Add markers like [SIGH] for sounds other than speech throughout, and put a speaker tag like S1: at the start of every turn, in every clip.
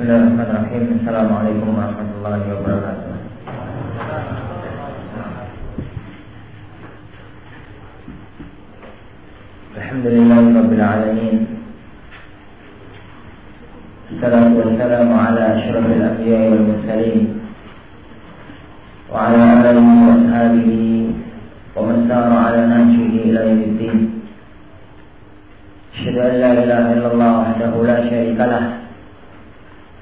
S1: Bismillahirrahmanirrahim. Assalamualaikum warahmatullahi wabarakatuh. Alhamdulillah Rabbil Alamin Assalatu wassalamu ala ashrafil anbiya wal mursalin Wa ala alihi wa ashabihi Wa man sara ala nahjihi ila yawmiddin Asyhadu an la ilaha illallah wahdahu la syarika lah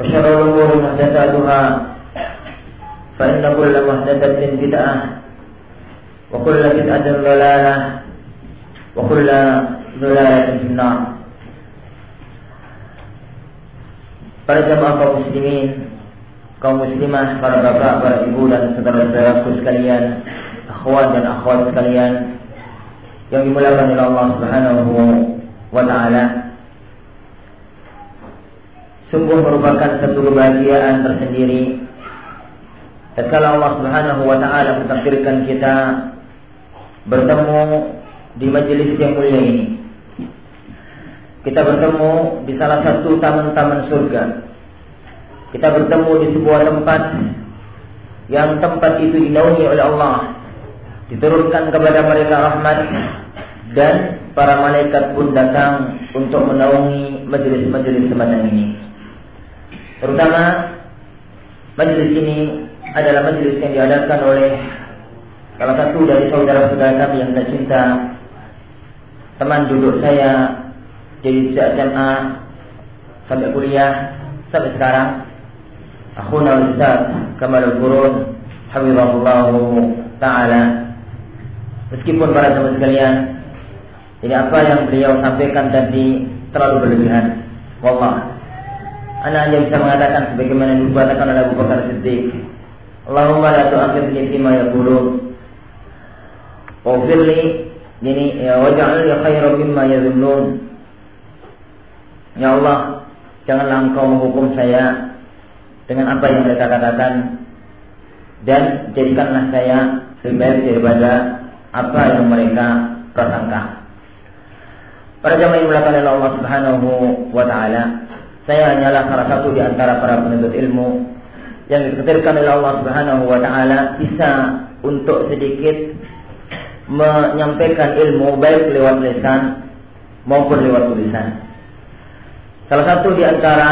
S1: وشر الأمور محدثاتها فإن كل محدثة بدعة وكل بدعة ضلالة وكل ضلالة في النار Para jamaah kaum muslimin, kaum muslimah, para bapak, para ibu dan saudara-saudaraku sekalian, akhwat dan akhwat sekalian yang dimuliakan oleh Allah Subhanahu wa taala. Sungguh merupakan satu kebahagiaan tersendiri Tatkala Allah Subhanahu wa taala mentakdirkan kita bertemu di majelis yang mulia ini. Kita bertemu di salah satu taman-taman surga. Kita bertemu di sebuah tempat yang tempat itu dinaungi oleh Allah. Diturunkan kepada mereka rahmat dan para malaikat pun datang untuk menaungi majelis-majelis semacam ini. Terutama majelis ini adalah majelis yang diadakan oleh salah satu dari saudara-saudara kami yang tercinta, teman duduk saya dari SMA sampai kuliah sampai sekarang. Akhuna Ustaz Kamal Qurun Hafizahullah Ta'ala. Meskipun para teman sekalian Ini apa yang beliau sampaikan tadi Terlalu berlebihan. Wallah Anda hanya bisa mengatakan Sebagaimana yang dikatakan oleh Abu Bakar Siddiq Allahumma la tu'akhidni fima yaqulun. Waghfir li ini ya waj'al li khairan mimma yadhunnun. Ya Allah, janganlah Engkau menghukum saya dengan apa yang mereka katakan dan jadikanlah saya lebih baik daripada apa yang mereka prasangka. Para jamaah yang melakukan oleh Allah Subhanahu wa taala, saya hanyalah salah satu di antara para penuntut ilmu yang diketirkan oleh Allah Subhanahu wa taala bisa untuk sedikit menyampaikan ilmu baik lewat lisan maupun lewat tulisan. Salah satu di antara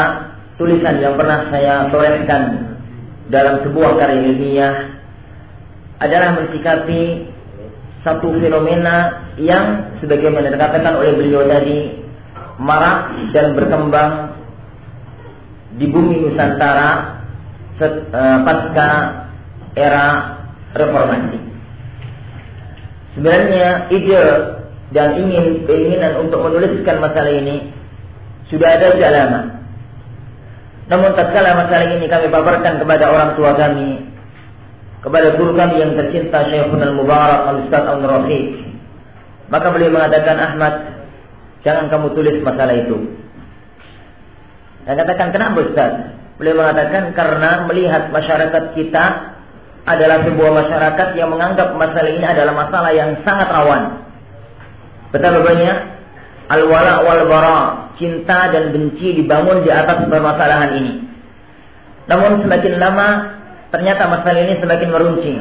S1: tulisan yang pernah saya torehkan dalam sebuah karya ilmiah adalah mensikapi satu fenomena yang sebagaimana dikatakan oleh beliau tadi marak dan berkembang di bumi Nusantara Eh, pasca era reformasi. Sebenarnya ide dan ingin keinginan untuk menuliskan masalah ini sudah ada sejak lama. Namun tatkala masalah ini kami paparkan kepada orang tua kami, kepada guru kami yang tercinta Syekhul Al-Mubarak Al-Ustaz Al-Rafiq, maka beliau mengatakan Ahmad, jangan kamu tulis masalah itu. Dan katakan kenapa Ustaz? Beliau mengatakan karena melihat masyarakat kita adalah sebuah masyarakat yang menganggap masalah ini adalah masalah yang sangat rawan. Betapa banyak al-wala wal bara, cinta dan benci dibangun di atas permasalahan ini. Namun semakin lama ternyata masalah ini semakin meruncing.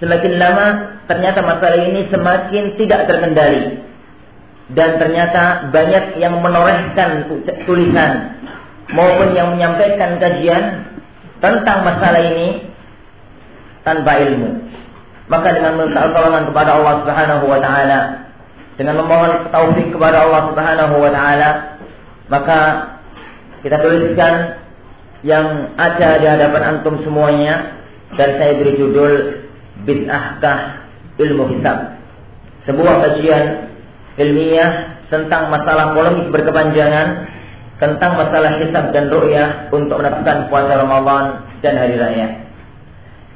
S1: Semakin lama ternyata masalah ini semakin tidak terkendali. Dan ternyata banyak yang menorehkan tulisan maupun yang menyampaikan kajian tentang masalah ini tanpa ilmu. Maka dengan minta pertolongan kepada Allah Subhanahu wa taala, dengan memohon taufik kepada Allah Subhanahu wa taala, maka kita tuliskan yang ada di hadapan antum semuanya dan saya beri judul bid'ahkah ilmu hisab. Sebuah kajian ilmiah tentang masalah polemik berkepanjangan tentang masalah hisab dan ru'yah untuk mendapatkan puasa Ramadan dan hari raya.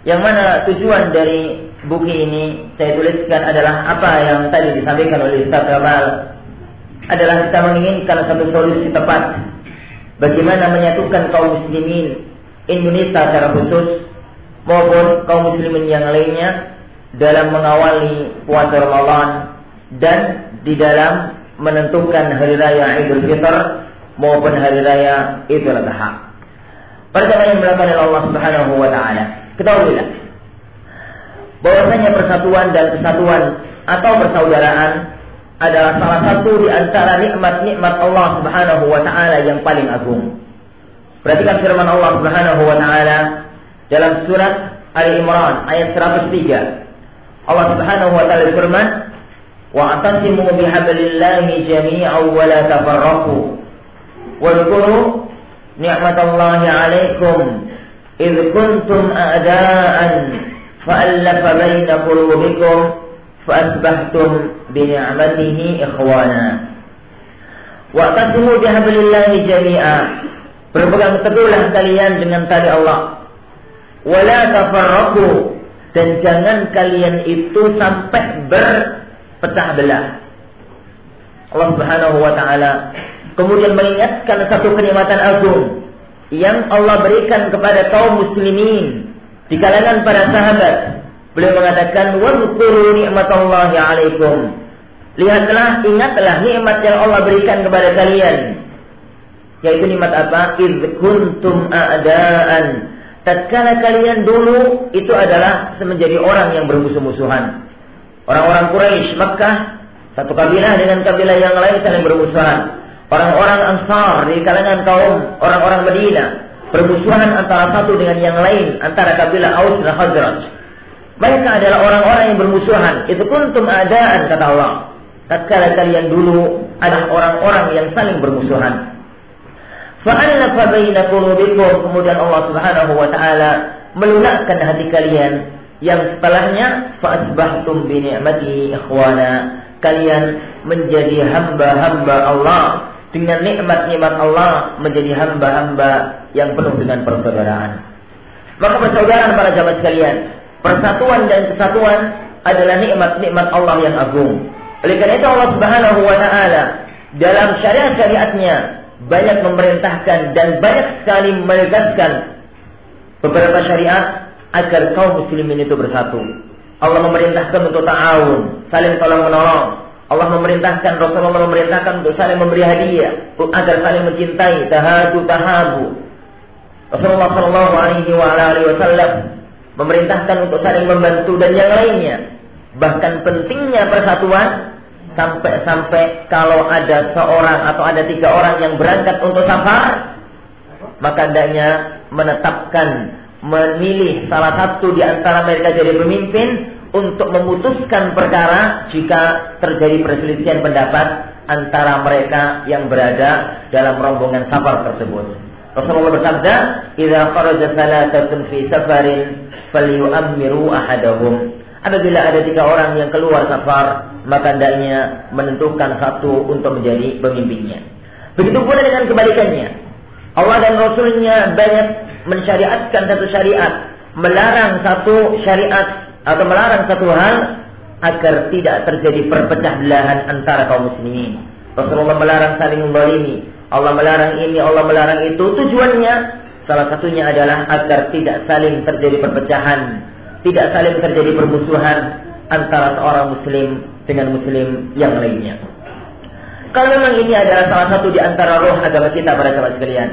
S1: Yang mana tujuan dari buku ini saya tuliskan adalah apa yang tadi disampaikan oleh Ustaz Kamal adalah kita menginginkan satu solusi tepat bagaimana menyatukan kaum muslimin Indonesia secara khusus maupun kaum muslimin yang lainnya dalam mengawali puasa Ramadan dan di dalam menentukan hari raya Idul Fitr maupun hari raya Idul Adha. Pertama yang dilakukan oleh Allah Subhanahu wa taala. Ketahuilah bahwasanya persatuan dan kesatuan atau persaudaraan adalah salah satu di antara nikmat-nikmat Allah Subhanahu wa taala yang paling agung. Perhatikan firman Allah Subhanahu wa taala dalam surat Ali Imran ayat 103. Allah Subhanahu wa taala berfirman, "Wa'tasimu bihablillahi jami'an wa la tafarraqu." Wadhkuru ni'matallahi 'alaikum idh kuntum a'da'an fa'alafa baina qulubikum فأصبحتم بنعمته إخوانا واعتصموا بحبل الله جميعا berpegang teguhlah kalian dengan tali Allah wala tafarraqu dan jangan kalian itu sampai berpecah belah Allah Subhanahu wa taala kemudian mengingatkan satu kenikmatan agung yang Allah berikan kepada kaum muslimin di kalangan para sahabat Beliau mengatakan, "Wadhkuru ni'matallahi 'alaikum." Lihatlah, ingatlah nikmat yang Allah berikan kepada kalian. Yaitu nikmat apa? Idh kuntum a'daan. Tatkala kalian dulu itu adalah menjadi orang yang bermusuh-musuhan. Orang-orang Quraisy Makkah satu kabilah dengan kabilah yang lain saling bermusuhan. Orang-orang Ansar di kalangan kaum orang-orang Madinah bermusuhan antara satu dengan yang lain antara kabilah Aus dan Khazraj. Mereka adalah orang-orang yang bermusuhan. Itu kuntum adaan kata Allah. Tatkala kalian dulu adalah orang-orang yang saling bermusuhan. Kemudian Allah Subhanahu wa taala melunakkan hati kalian yang setelahnya fa'asbahtum bi ni'matihi ikhwana. Kalian menjadi hamba-hamba Allah dengan nikmat-nikmat Allah menjadi hamba-hamba yang penuh dengan persaudaraan. Maka persaudaraan para jamaah sekalian, Persatuan dan kesatuan adalah nikmat-nikmat Allah yang agung. Oleh karena itu Allah Subhanahu wa taala dalam syariat-syariatnya banyak memerintahkan dan banyak sekali menegaskan beberapa syariat agar kaum muslimin itu bersatu. Allah memerintahkan untuk ta'awun, saling tolong menolong. Allah memerintahkan Rasulullah memerintahkan untuk saling memberi hadiah agar saling mencintai, tahadu tahabu. Rasulullah Shallallahu alaihi wasallam memerintahkan untuk saling membantu dan yang lainnya. Bahkan pentingnya persatuan sampai-sampai kalau ada seorang atau ada tiga orang yang berangkat untuk safar, maka hendaknya menetapkan memilih salah satu di antara mereka jadi pemimpin untuk memutuskan perkara jika terjadi perselisihan pendapat antara mereka yang berada dalam rombongan safar tersebut. Rasulullah bersabda, "Idza kharaja thalathatun fi safarin falyu'ammiru ahadahum. Apabila ada tiga orang yang keluar safar, maka hendaknya menentukan satu untuk menjadi pemimpinnya. Begitu pula dengan kebalikannya. Allah dan Rasulnya banyak mensyariatkan satu syariat, melarang satu syariat atau melarang satu hal agar tidak terjadi perpecah belahan antara kaum muslimin. Rasulullah melarang saling membalimi. Allah melarang ini, Allah melarang itu. Tujuannya Salah satunya adalah agar tidak saling terjadi perpecahan, tidak saling terjadi permusuhan antara seorang muslim dengan muslim yang lainnya. Kalau memang ini adalah salah satu di antara roh agama kita para sahabat sekalian.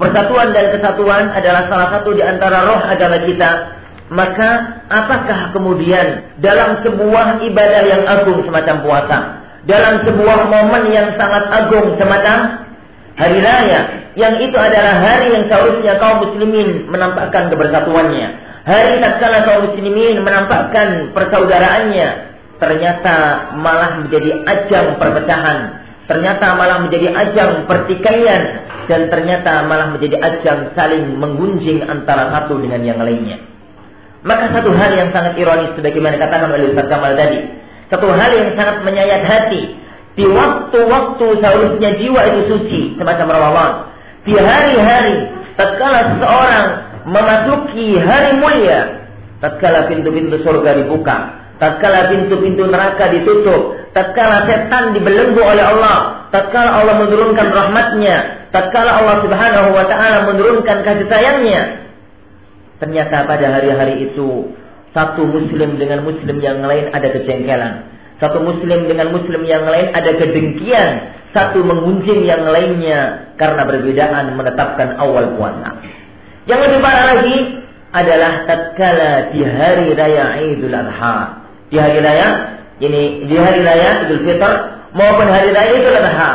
S1: Persatuan dan kesatuan adalah salah satu di antara roh agama kita. Maka apakah kemudian dalam sebuah ibadah yang agung semacam puasa, dalam sebuah momen yang sangat agung semacam hari raya, yang itu adalah hari yang seharusnya kaum muslimin menampakkan kebersatuannya. Hari tatkala kaum muslimin menampakkan persaudaraannya, ternyata malah menjadi ajang perpecahan. Ternyata malah menjadi ajang pertikaian dan ternyata malah menjadi ajang saling menggunjing antara satu dengan yang lainnya. Maka satu hal yang sangat ironis sebagaimana katakan oleh Ustaz Kamal tadi, satu hal yang sangat menyayat hati di waktu-waktu seharusnya jiwa itu suci semacam Ramadan. Di hari-hari tatkala seseorang memasuki hari mulia, tatkala pintu-pintu surga dibuka, tatkala pintu-pintu neraka ditutup, tatkala setan dibelenggu oleh Allah, tatkala Allah menurunkan rahmatnya, tatkala Allah Subhanahu wa taala menurunkan kasih sayangnya. Ternyata pada hari-hari itu satu muslim dengan muslim yang lain ada kejengkelan satu muslim dengan muslim yang lain ada kedengkian. Satu mengunjing yang lainnya karena perbedaan menetapkan awal puasa. Yang lebih parah lagi adalah tatkala di hari raya Idul Adha. Di hari raya ini di hari raya Idul Fitr maupun hari raya Idul Adha.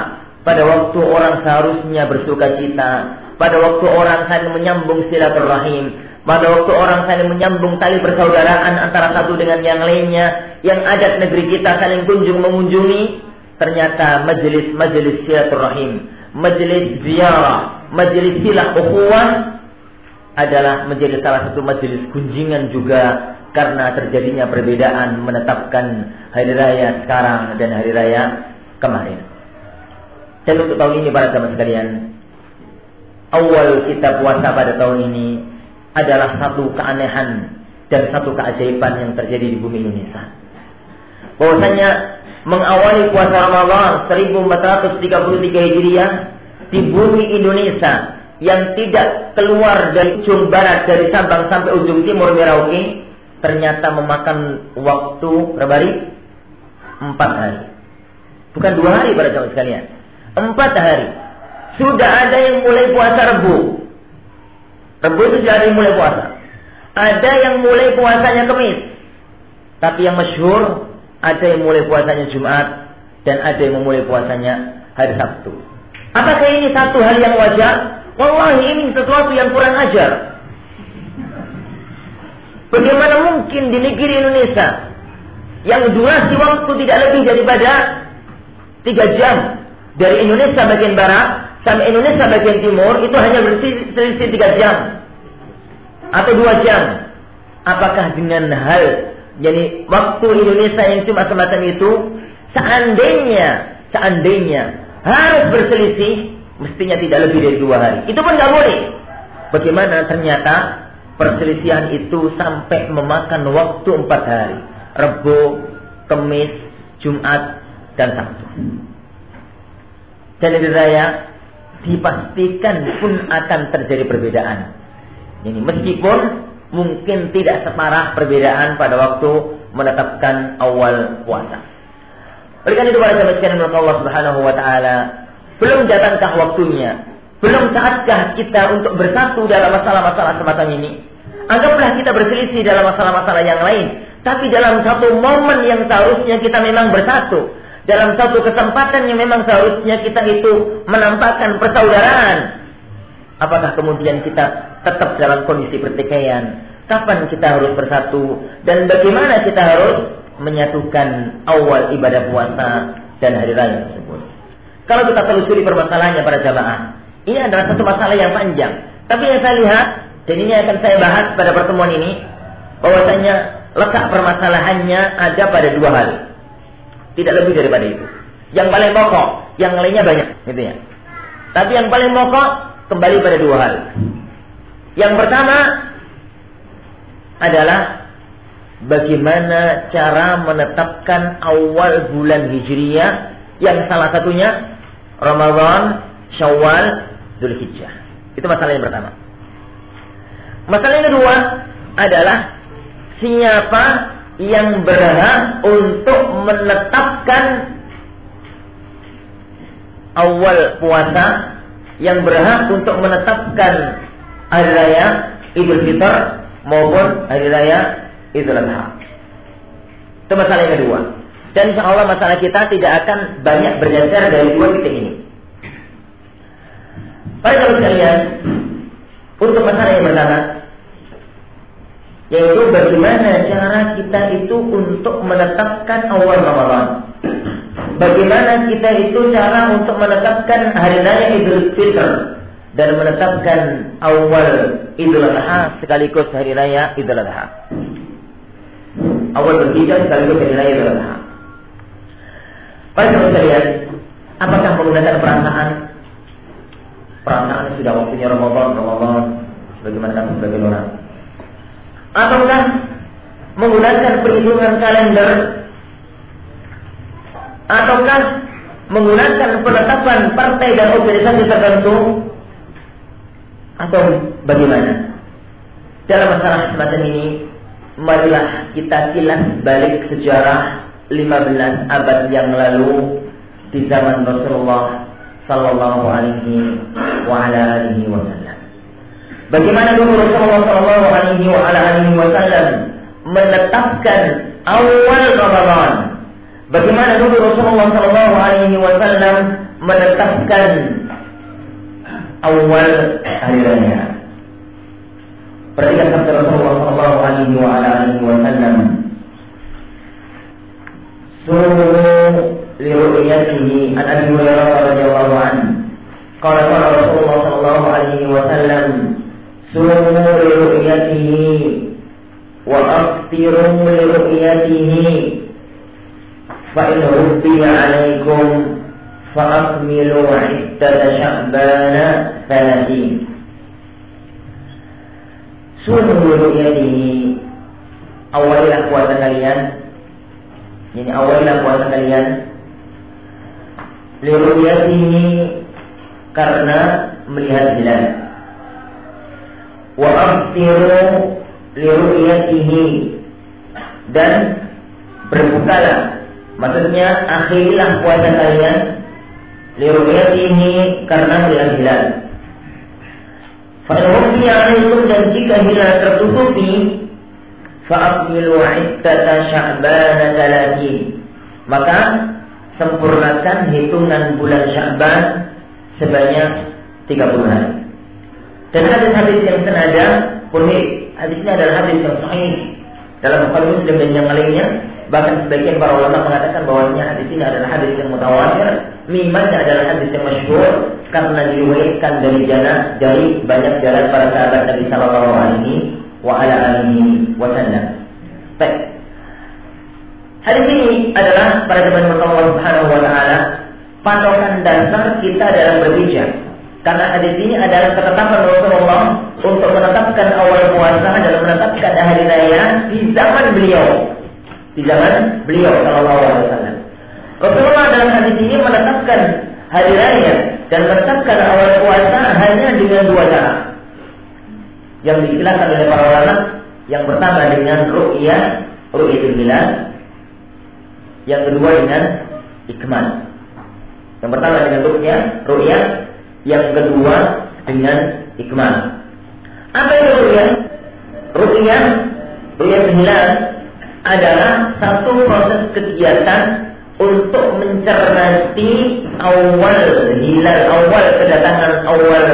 S1: Pada waktu orang seharusnya bersuka cita, pada waktu orang saling menyambung silaturahim, pada waktu orang saling menyambung tali persaudaraan antara satu dengan yang lainnya, yang adat negeri kita saling kunjung mengunjungi, ternyata majelis-majelis silaturahim, majelis ziarah, majelis silah ukhuwah adalah menjadi salah satu majelis kunjungan juga karena terjadinya perbedaan menetapkan hari raya sekarang dan hari raya kemarin. Dan untuk tahun ini para teman sekalian, awal kita puasa pada tahun ini adalah satu keanehan dan satu keajaiban yang terjadi di bumi Indonesia. Bahwasanya mengawali puasa Ramadan 1433 Hijriah di bumi Indonesia yang tidak keluar dari ujung barat dari Sabang sampai ujung timur Merauke ternyata memakan waktu berapa hari? Empat hari. Bukan dua hari pada jamaah sekalian. Empat hari. Sudah ada yang mulai puasa Rebu. Rebu itu dari mulai puasa. Ada yang mulai puasanya kemis. Tapi yang masyhur ada yang mulai puasanya Jumat dan ada yang memulai puasanya hari Sabtu. Apakah ini satu hal yang wajar? Wallahi ini sesuatu yang kurang ajar. Bagaimana mungkin di negeri Indonesia yang durasi waktu tidak lebih daripada tiga jam dari Indonesia bagian barat sampai Indonesia bagian timur itu hanya berselisih tiga jam atau dua jam. Apakah dengan hal jadi waktu Indonesia yang cuma semacam itu, seandainya seandainya harus berselisih, mestinya tidak lebih dari dua hari. Itu pun nggak boleh. Bagaimana ternyata perselisihan itu sampai memakan waktu empat hari. Rebo, Kemis, Jumat, dan Sabtu. Dan di raya dipastikan pun akan terjadi perbedaan. Ini meskipun mungkin tidak separah perbedaan pada waktu menetapkan awal puasa. Oleh itu para sahabat sekalian Allah Subhanahu wa taala, belum datangkah waktunya? Belum saatkah kita untuk bersatu dalam masalah-masalah semacam ini? Anggaplah kita berselisih dalam masalah-masalah yang lain, tapi dalam satu momen yang seharusnya kita memang bersatu dalam satu kesempatan yang memang seharusnya kita itu menampakkan persaudaraan. Apakah kemudian kita tetap dalam kondisi pertikaian? Kapan kita harus bersatu? Dan bagaimana kita harus menyatukan awal ibadah puasa dan hari raya tersebut? Kalau kita telusuri permasalahannya pada jamaah, ini adalah satu masalah yang panjang. Tapi yang saya lihat, dan ini akan saya bahas pada pertemuan ini, bahwasanya letak permasalahannya ada pada dua hal. Tidak lebih daripada itu. Yang paling pokok, yang lainnya banyak, gitu ya. Tapi yang paling pokok kembali pada dua hal. Yang pertama adalah bagaimana cara menetapkan awal bulan Hijriyah yang salah satunya Ramadan, Syawal, Dzulhijjah. Itu masalah yang pertama. Masalah yang kedua adalah siapa yang berhak untuk menetapkan awal puasa yang berhak untuk menetapkan hari raya Idul Fitr maupun hari raya Idul Adha. Itu masalah yang kedua. Dan insya Allah masalah kita tidak akan banyak bergeser dari dua titik ini. Para kalau sekalian, untuk masalah yang pertama, yaitu bagaimana cara kita itu untuk menetapkan awal Ramadan. Bagaimana kita itu cara untuk menetapkan hari raya Idul Fitr dan menetapkan awal Idul Adha sekaligus hari raya Idul Adha. Awal berhijrah sekaligus hari raya Idul Adha. Sahabat sekalian, apakah menggunakan perasaan? Perasaan sudah waktunya Ramadan, Ramadan, bagaimana kamu sebagai orang? Ataukah menggunakan perhitungan kalender ataukah menggunakan penetapan partai dan organisasi tertentu atau bagaimana? Dalam masalah semacam ini, marilah kita kilas balik sejarah 15 abad yang lalu di zaman Rasulullah sallallahu alaihi wa ala alihi wasallam. Bagaimana dulu Rasulullah sallallahu alaihi wa ala alihi wasallam menetapkan awal Ramadan Bagaimana dulu Rasulullah Shallallahu Alaihi Wasallam menetapkan awal hari raya. Perhatikan sabda Rasulullah Shallallahu Alaihi Wasallam. Suruh liru'yatihi an Abi Hurairah radhiyallahu anhu. Qala qala Rasulullah sallallahu alaihi wasallam sumu liru'yatihi wa aftiru liru'yatihi فإن ربي عليكم فأكملوا عدة شعبان ثلاثين Sunuh ini Awalilah puasa kalian Ini awalilah puasa kalian ini Karena melihat hilal Wa aftiru ini Dan berbukalah Maksudnya akhirilah puasa kalian ini karena melihat hilal. Fa'in alaikum dan jika hilal tertutupi fa'akmilu iddata sya'ban talatin. Maka sempurnakan hitungan bulan Sya'ban sebanyak 30 hari. Dan hadis-hadis yang senada pun hadisnya adalah hadis yang sahih dalam Bukhari Muslim dan yang lainnya Bahkan sebagian para ulama mengatakan bahwasanya hadis ini adalah hadis yang mutawatir, mimannya adalah hadis yang masyhur karena diriwayatkan dari jalan dari banyak jalan para sahabat Nabi sallallahu alaihi wa ala alihi wasallam. Baik. Hadis ini adalah pada zaman Allah Subhanahu wa taala patokan dasar kita dalam berbicara. Karena hadis ini adalah ketetapan Rasulullah untuk menetapkan awal puasa dan menetapkan hari raya di zaman beliau di zaman beliau Shallallahu Alaihi Wasallam. Rasulullah dalam hadis ini menetapkan hari raya dan menetapkan awal puasa hanya dengan dua cara yang dijelaskan oleh para ulama. Yang pertama dengan ru'yah, ru'yatul hilal. Yang kedua dengan ikmal. Yang pertama dengan ru'yah, ru'yah. Yang kedua dengan ikmal. Apa itu ru'yah? Ru'yah, ru'yah hilal adalah satu proses kegiatan untuk mencermati awal hilal awal kedatangan awal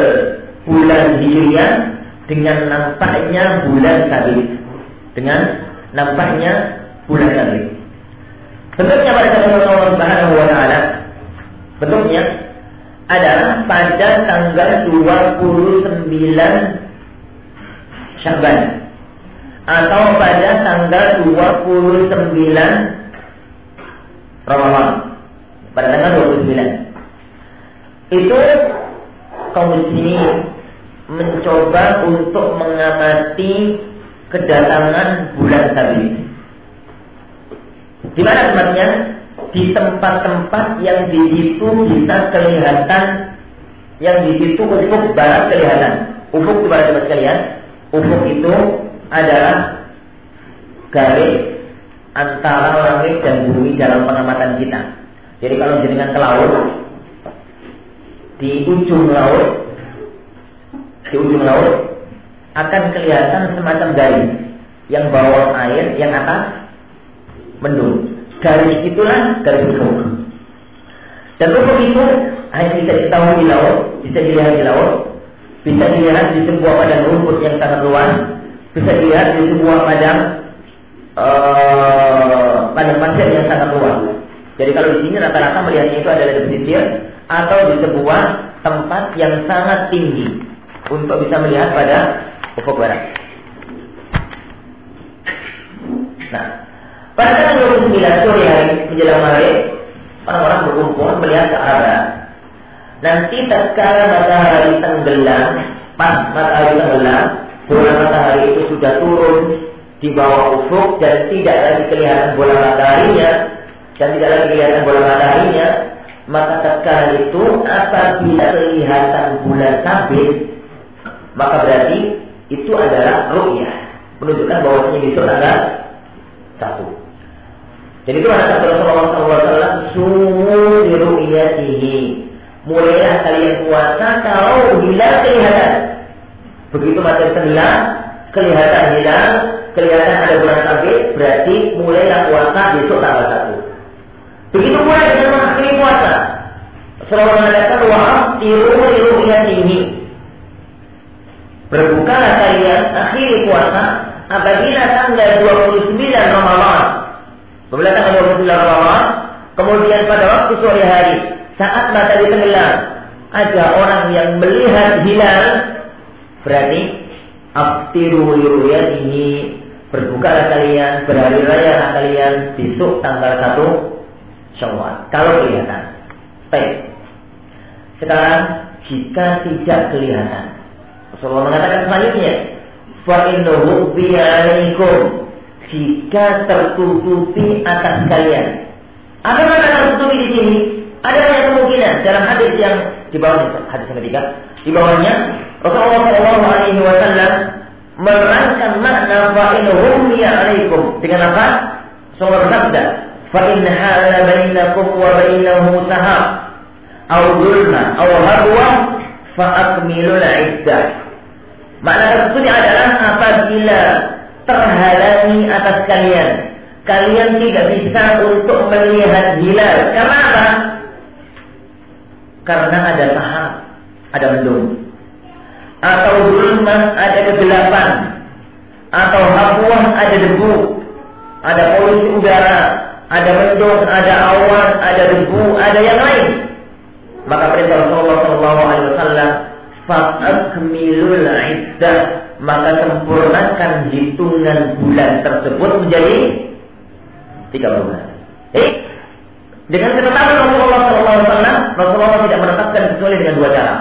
S1: bulan hijriah dengan nampaknya bulan sabit dengan nampaknya bulan sabit bentuknya pada Allah Subhanahu wa taala bentuknya adalah pada tanggal 29 Syaban atau pada tanggal 29 Ramadan pada tanggal 29 itu kaum muslimin mencoba untuk mengamati kedatangan bulan sabit. Di mana tempatnya? Di tempat-tempat yang di situ bisa kelihatan yang di situ ufuk barat kelihatan. Ufuk kepada teman sekalian, ufuk itu adalah garis antara langit dan bumi dalam pengamatan kita. Jadi kalau jenengan ke laut, di ujung laut, di ujung laut akan kelihatan semacam garis yang bawah air, yang atas mendung. Garis itulah garis ufuk. Dan ufuk itu hanya bisa diketahui di laut, bisa dilihat di laut, bisa dilihat di sebuah padang rumput yang sangat luas, bisa dilihat di sebuah padang uh, padang pasir yang sangat luas. Jadi kalau di sini rata-rata melihatnya itu adalah di pesisir atau di sebuah tempat yang sangat tinggi untuk bisa melihat pada ufuk barat. Nah, pada tanggal 29 sore hari menjelang maghrib, orang-orang berkumpul melihat ke arah Nanti tatkala matahari tenggelam, pas matahari tenggelam, bola matahari itu sudah turun di bawah ufuk dan tidak lagi kelihatan bola mataharinya. Dan tidak lagi kelihatan bola mataharinya, maka tatkala itu apabila kelihatan bulan sabit, maka berarti itu adalah ru'yah, menunjukkan bahwa besok tanggal satu. Jadi itu kata Rasulullah SAW, sumu di ru'yatihi mulailah kalian puasa kalau hilal kelihatan. Begitu matahari tenggelam, kelihatan hilal, kelihatan ada bulan sabit, berarti mulailah puasa besok tanggal satu. Begitu pula dengan mengakhiri puasa. Rasulullah mengatakan wahab tiru tinggi. Berbukalah kalian akhiri puasa apabila tanggal 29 Ramadan. Apabila tanggal 29 Ramadan, kemudian pada waktu sore hari saat matahari tenggelam ada orang yang melihat hilal berarti aftiru ini berbuka kalian berhari raya kalian besok tanggal 1 Syawal. Kalau kelihatan baik. Sekarang jika tidak kelihatan Rasulullah mengatakan selanjutnya fa innahu bi'alaikum jika tertutupi atas kalian apa makna tertutupi di sini ada banyak kemungkinan dalam hadis yang di bawahnya, hadis yang ketiga, di bawahnya Rasulullah Shallallahu Alaihi Wasallam menerangkan makna fa'inhum alaikum dengan apa? Rasulullah bersabda, fa'in hala bainakum wa bainahu sahab, au zulma, au harwa, fa'akmilul iddah. Makna tersebut adalah apabila terhalangi atas kalian, kalian tidak bisa untuk melihat hilal. Karena apa? karena ada sahab, ada mendung. Atau zulmah ada kegelapan. Atau habuah ada debu. Ada polusi udara. Ada mendung, ada awan, ada debu, ada yang lain. Maka perintah Rasulullah SAW Fa'akmilul iddah Maka sempurnakan hitungan bulan tersebut menjadi 30 bulan. Eh, dengan ketetapan Rasulullah SAW, Rasulullah tidak menetapkan kecuali dengan dua cara.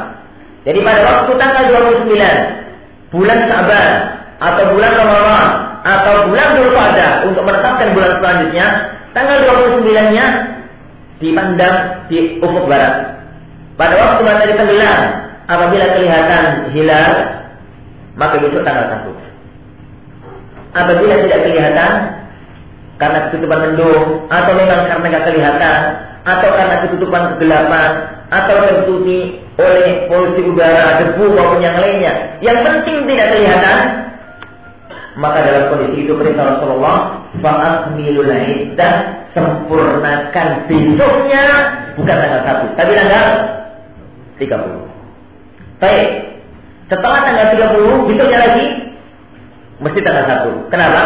S1: Jadi pada waktu tanggal 29 bulan Sa'ban atau bulan Ramadan atau bulan Dzulqa'dah untuk menetapkan bulan selanjutnya, tanggal 29-nya dipandang di ufuk barat. Pada waktu matahari tenggelam, apabila kelihatan hilal, maka besok tanggal 1. Apabila tidak kelihatan, karena ketutupan mendung atau memang karena nggak kelihatan atau karena ketutupan kegelapan atau tertutupi oleh polusi udara, debu maupun yang lainnya. Yang penting tidak kelihatan. Maka dalam kondisi itu perintah Rasulullah, fa'akmilul iddah sempurnakan besoknya bukan tanggal satu, tapi tanggal 30. Baik. Setelah tanggal 30, besoknya lagi mesti tanggal satu. Kenapa?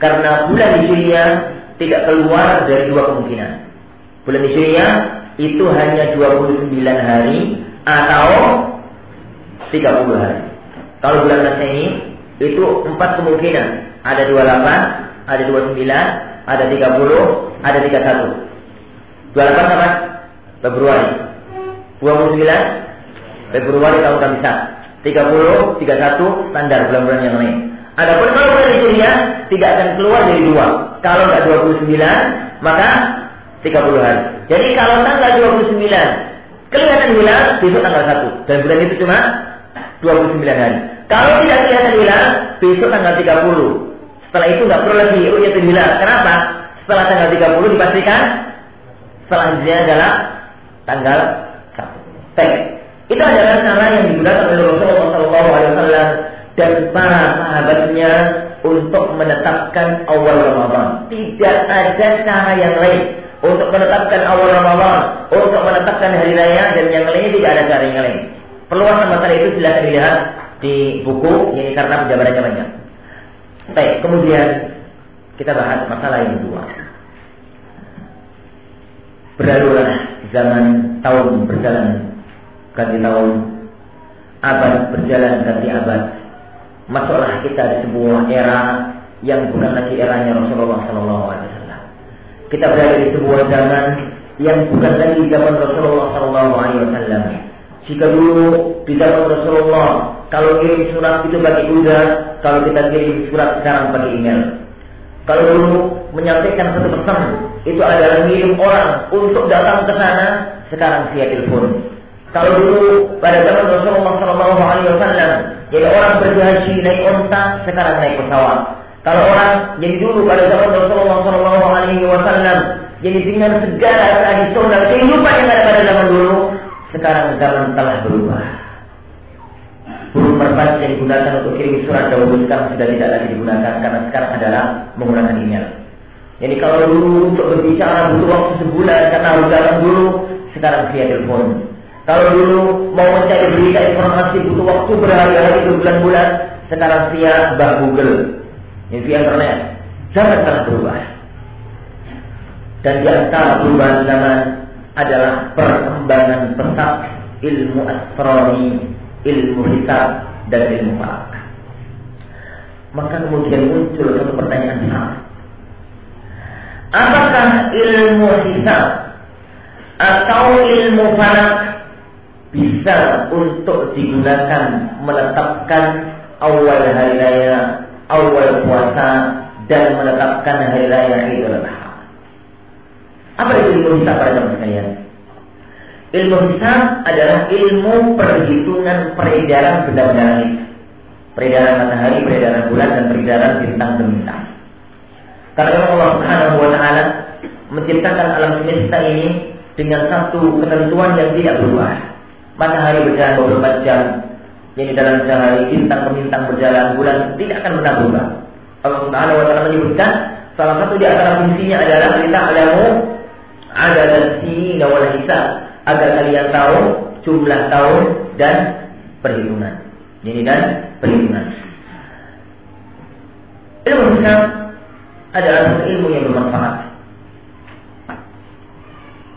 S1: Karena bulan Hijriah tidak keluar dari dua kemungkinan. Bulan Hijriah itu hanya 29 hari atau 30 hari. Kalau bulan Masehi itu empat kemungkinan. Ada 28, ada 29, ada 30, ada 31. 28 apa? Februari. 29 Februari tahun kamisah. 30, 31 standar bulan-bulan yang lain. Adapun kalau bulan Hijriah tidak akan keluar dari dua. Kalau nggak 29, maka 30 hari. Jadi kalau tanggal 29 kelihatan hilal, besok tanggal 1. Dan bulan itu cuma 29 hari. Kalau tidak kelihatan hilal, besok tanggal 30. Setelah itu nggak perlu lagi ru'yatul hilal. Kenapa? Setelah tanggal 30 dipastikan selanjutnya adalah tanggal 1. Baik. Itu adalah cara yang digunakan oleh Rasulullah SAW dan para sahabatnya untuk menetapkan awal Ramadan. Tidak ada cara yang lain untuk menetapkan awal Ramadan, untuk menetapkan hari raya dan yang lainnya tidak ada cara yang lain. Perluasan masalah itu silahkan dilihat di buku, ini karena penjabarannya banyak. Baik, kemudian kita bahas masalah yang kedua. Berlalulah zaman tahun berjalan ganti tahun, abad berjalan ganti abad. Masuklah kita di sebuah era yang bukan lagi eranya Rasulullah Wasallam. Kita berada di sebuah zaman yang bukan lagi zaman Rasulullah Sallallahu Alaihi Wasallam. Jika dulu di zaman Rasulullah kalau kirim surat itu pakai kuda, kalau kita kirim surat sekarang pakai email. Kalau dulu menyampaikan satu pesan itu adalah ngirim orang untuk datang ke sana, sekarang via telepon. Kalau dulu pada zaman Rasulullah Sallallahu Alaihi Wasallam, jadi orang berhaji naik onta, sekarang naik pesawat. Kalau orang jadi dulu pada zaman Rasulullah Shallallahu Alaihi Wasallam, jadi dengan segala tradisional kehidupan yang ada pada zaman dulu, sekarang zaman telah berubah. Burung merpati yang digunakan untuk kirim surat dahulu sekarang sudah tidak lagi digunakan karena sekarang adalah menggunakan email. Jadi kalau dulu untuk berbicara butuh waktu sebulan karena zaman dulu, sekarang via telepon. Kalau dulu mau mencari berita informasi butuh waktu berhari-hari berbulan-bulan, sekarang via bah Google ini via internet. Zaman telah berubah. Dan di antara perubahan zaman adalah perkembangan pesat ilmu astronomi, ilmu hisab, dan ilmu falak. Maka kemudian muncul satu pertanyaan besar. Apakah ilmu hisab atau ilmu falak bisa untuk digunakan menetapkan awal hari raya awal puasa dan menetapkan hari raya Idul Adha. Apa itu ilmu hisab para jemaah sekalian? Ilmu hisab adalah ilmu perhitungan peredaran benda-benda langit. Peredaran matahari, peredaran bulan, dan peredaran bintang bintang. Karena Allah Subhanahu wa taala menciptakan alam semesta ini dengan satu ketentuan yang tidak berubah. Matahari berjalan 24 jam, jadi dalam sehari bintang ke bintang berjalan bulan tidak akan pernah berubah. Allah Subhanahu wa taala menyebutkan salah satu di antara fungsinya adalah kita alamu ada sini wal hisab agar kalian tahu jumlah tahun dan perhitungan. Ini dan perhitungan. Ilmu hisab adalah ilmu yang bermanfaat.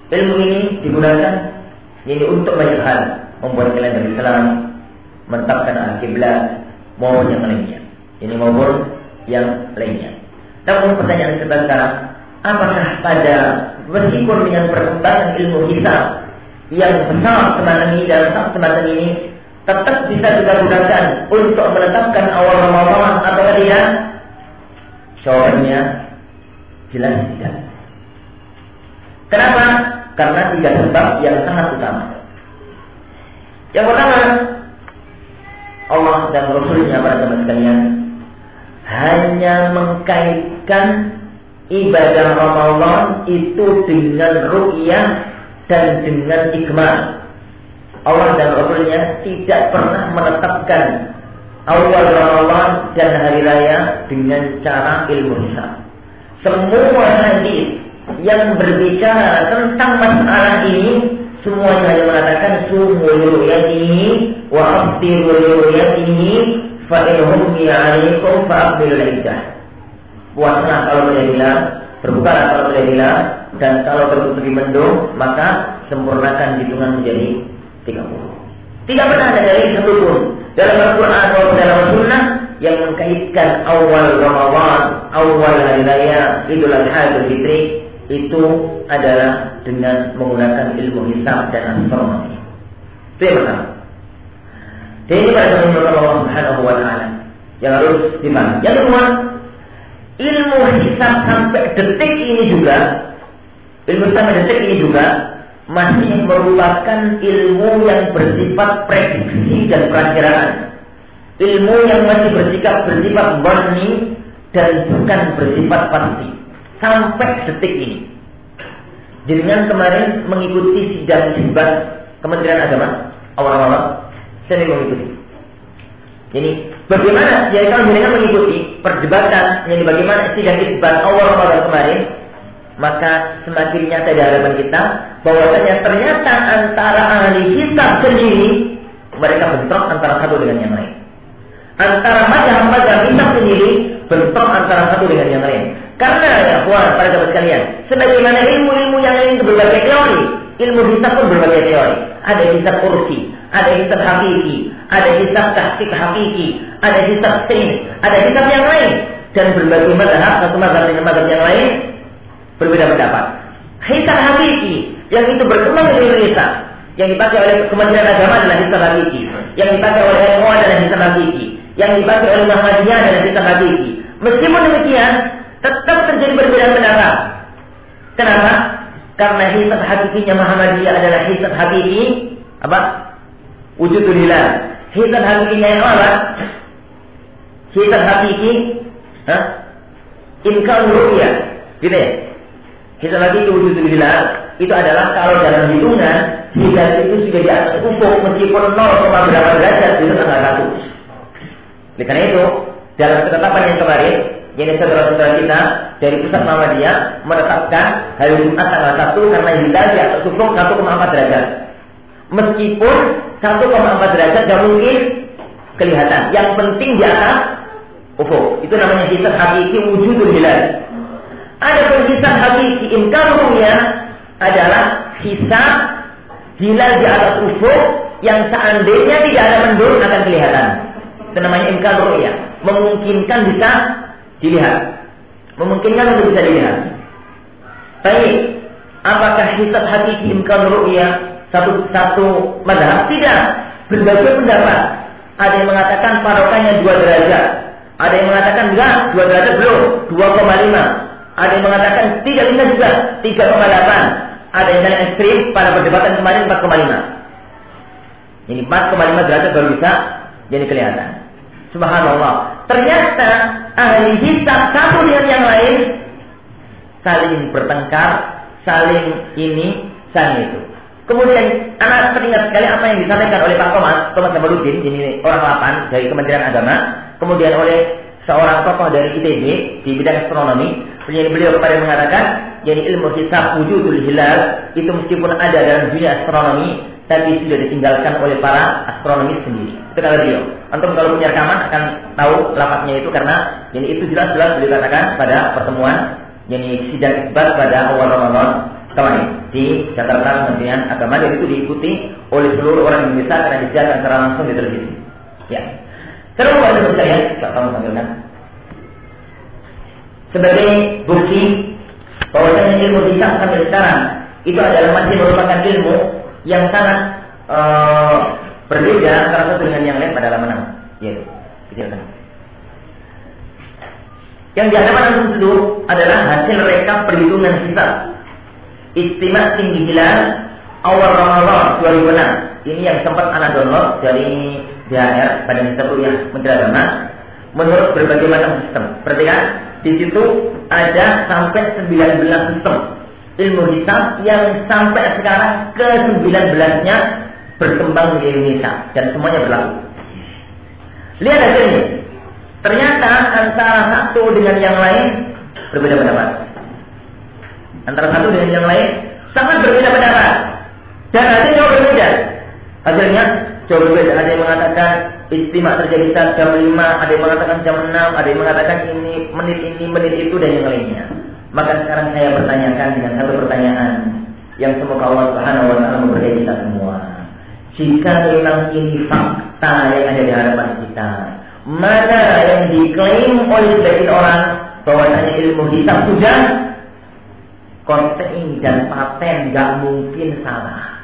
S1: Ilmu ini digunakan ini untuk banyak membuat kalian lebih selamat, menetapkan al-kiblat maupun yang lainnya. Ini maupun yang lainnya. Namun pertanyaan kita sekarang, apakah pada meskipun dengan perkembangan ilmu hisab yang besar semacam ini dan besar semacam ini tetap bisa kita gunakan untuk menetapkan awal Ramadan atau tidak? Jawabannya jelas tidak. Kenapa? Karena tiga sebab yang sangat utama. Yang pertama, Allah dan Rasulnya para teman sekalian hanya mengkaitkan ibadah Ramadan itu dengan ru'yah dan dengan ikmal. Allah dan Rasulnya tidak pernah menetapkan awal Ramadan dan hari raya dengan cara ilmu hisab. Semua hadis yang berbicara tentang masalah ini semuanya hanya mengatakan sumu liruyatihi wa aftiru liruyatihi fa in hummi alaikum fa aqbilul iddah. Puasa kalau tidak berbuka kalau tidak dan kalau terbukti mendung maka sempurnakan hitungan menjadi 30. Tidak pernah ada dari satu pun dalam Al-Quran atau dalam Sunnah yang mengkaitkan awal Ramadan, awal hari raya, Idul Adha, Idul Fitri itu adalah dengan menggunakan ilmu hisab dan astronomi. Itu yang pertama. Ini pada teman Allah Subhanahu wa taala yang harus di mana. Yang kedua, ilmu hisab sampai detik ini juga ilmu sampai detik ini juga masih merupakan ilmu yang bersifat prediksi dan perakiraan. Ilmu yang masih bersikap bersifat warning dan bukan bersifat pasti sampai detik ini. Dengan kemarin mengikuti sidang isbat Kementerian Agama awal-awal saya mengikuti. Jadi bagaimana? Jadi kalau jenengan mengikuti perdebatan, jadi bagaimana sidang isbat awal-awal kemarin, maka semakin nyata di hadapan kita bahwasanya ternyata antara ahli hisab sendiri mereka bentrok antara satu dengan yang lain. Antara madhab-madhab hisab sendiri bentrok antara satu dengan yang lain. Karena ya kawan, para sahabat sekalian, sebagaimana ilmu-ilmu yang lain berbagai teori, ilmu hisab pun berbagai teori. Ada hisab kursi, ada hisab hakiki, ada hisab tahqiq hakiki, ada hisab sin, ada hisab yang lain dan berbagai madhab satu madhab dengan madhab yang lain berbeda pendapat. Hisab hakiki yang itu berkembang di Indonesia yang dipakai oleh Kementerian Agama adalah hisab hakiki, yang dipakai oleh NU adalah hisab hakiki, yang dipakai oleh Muhammadiyah adalah hisab hakiki. Meskipun demikian, tetap terjadi perbedaan pendapat. Kenapa? Karena hisab hakikinya Muhammadiyah adalah hisab hakiki apa? Wujudul hilal. Hisab hakikinya yang apa? Hisab hakiki Hah? Inkar ru'ya. Gitu ya? Hisab hakiki wujudul hilal itu adalah kalau dalam hitungan hilal itu sudah di atas ufuk meskipun 0, berapa derajat itu tanggal satu. Karena itu, dalam ketetapan yang kemarin, jadi saudara-saudara kita dari pusat Muhammadiyah menetapkan hari Jumat tanggal 1 karena hilal di atas ufuk 1,4 derajat. Meskipun 1,4 derajat tidak mungkin kelihatan. Yang penting di atas ufuk. Itu namanya hisab hakiki wujudul hilal. Ada pun hisab hakiki adalah hisab hilal di atas ufuk yang seandainya tidak ada mendung akan kelihatan. Itu namanya imkan. Memungkinkan bisa dilihat. Memungkinkan untuk bisa dilihat. Baik. Apakah hisab hakiki imkan ru'ya satu satu madhab? Tidak. Berbagai pendapat. Ada yang mengatakan parokanya dua derajat. Ada yang mengatakan enggak, dua derajat belum, 2,5. Ada yang mengatakan tidak bisa juga, 3,8. Ada yang paling ekstrim pada perdebatan kemarin 4,5. Ini 4,5 derajat baru bisa jadi kelihatan. Subhanallah. Ternyata ahli hisab satu dengan yang lain saling bertengkar, saling ini, saling itu. Kemudian anak teringat sekali apa yang disampaikan oleh Pak Thomas, Thomas Jamaludin, ini orang lapan dari Kementerian Agama, kemudian oleh seorang tokoh dari ITB di bidang astronomi, beliau, beliau kepada mengatakan, jadi ilmu hisab wujudul hilal itu meskipun ada dalam dunia astronomi, tapi sudah ditinggalkan oleh para astronomi sendiri. Itu kata beliau. Antum kalau punya rekaman akan tahu lapasnya itu karena jadi itu jelas-jelas beliau katakan pada pertemuan jadi sidang isbat pada awal Ramadan kemarin di Jakarta Kementerian Agama dan itu diikuti oleh seluruh orang Indonesia karena disiarkan secara langsung di televisi. Ya. Terus pada saya, tak kamu tampilkan. Sebagai bukti bahwasanya ilmu hisab sampai sekarang itu adalah masih merupakan ilmu yang sangat uh, berbeda antara satu dengan yang lain pada nama-nama. Ya, kan. Yang dihadapan antum itu adalah hasil rekap perhitungan hisab Istimewa tinggi hilal awal Ramadan 2006. Ini yang sempat anak download dari DHR pada Misa Kuliah Menteri Agama menurut berbagai macam sistem. Perhatikan, di situ ada sampai 19 sistem ilmu hisab yang sampai sekarang ke 19-nya berkembang di Indonesia dan semuanya berlaku. Lihat hasilnya. Ternyata antara satu dengan yang lain berbeda pendapat antara satu dengan yang lain sangat berbeda pendapat dan hasilnya berbeda. Hasilnya jauh berbeda. Ada yang mengatakan istimewa terjadi saat jam 5, ada yang mengatakan jam 6, ada yang mengatakan ini menit ini menit itu dan yang lainnya. Maka sekarang saya bertanyakan dengan satu pertanyaan yang semoga Allah Subhanahu wa taala memberkahi kita semua. Jika memang ini fakta yang ada di hadapan kita, mana yang diklaim oleh sebagian orang bahwasanya ilmu hisab sudah konten dan paten nggak mungkin salah.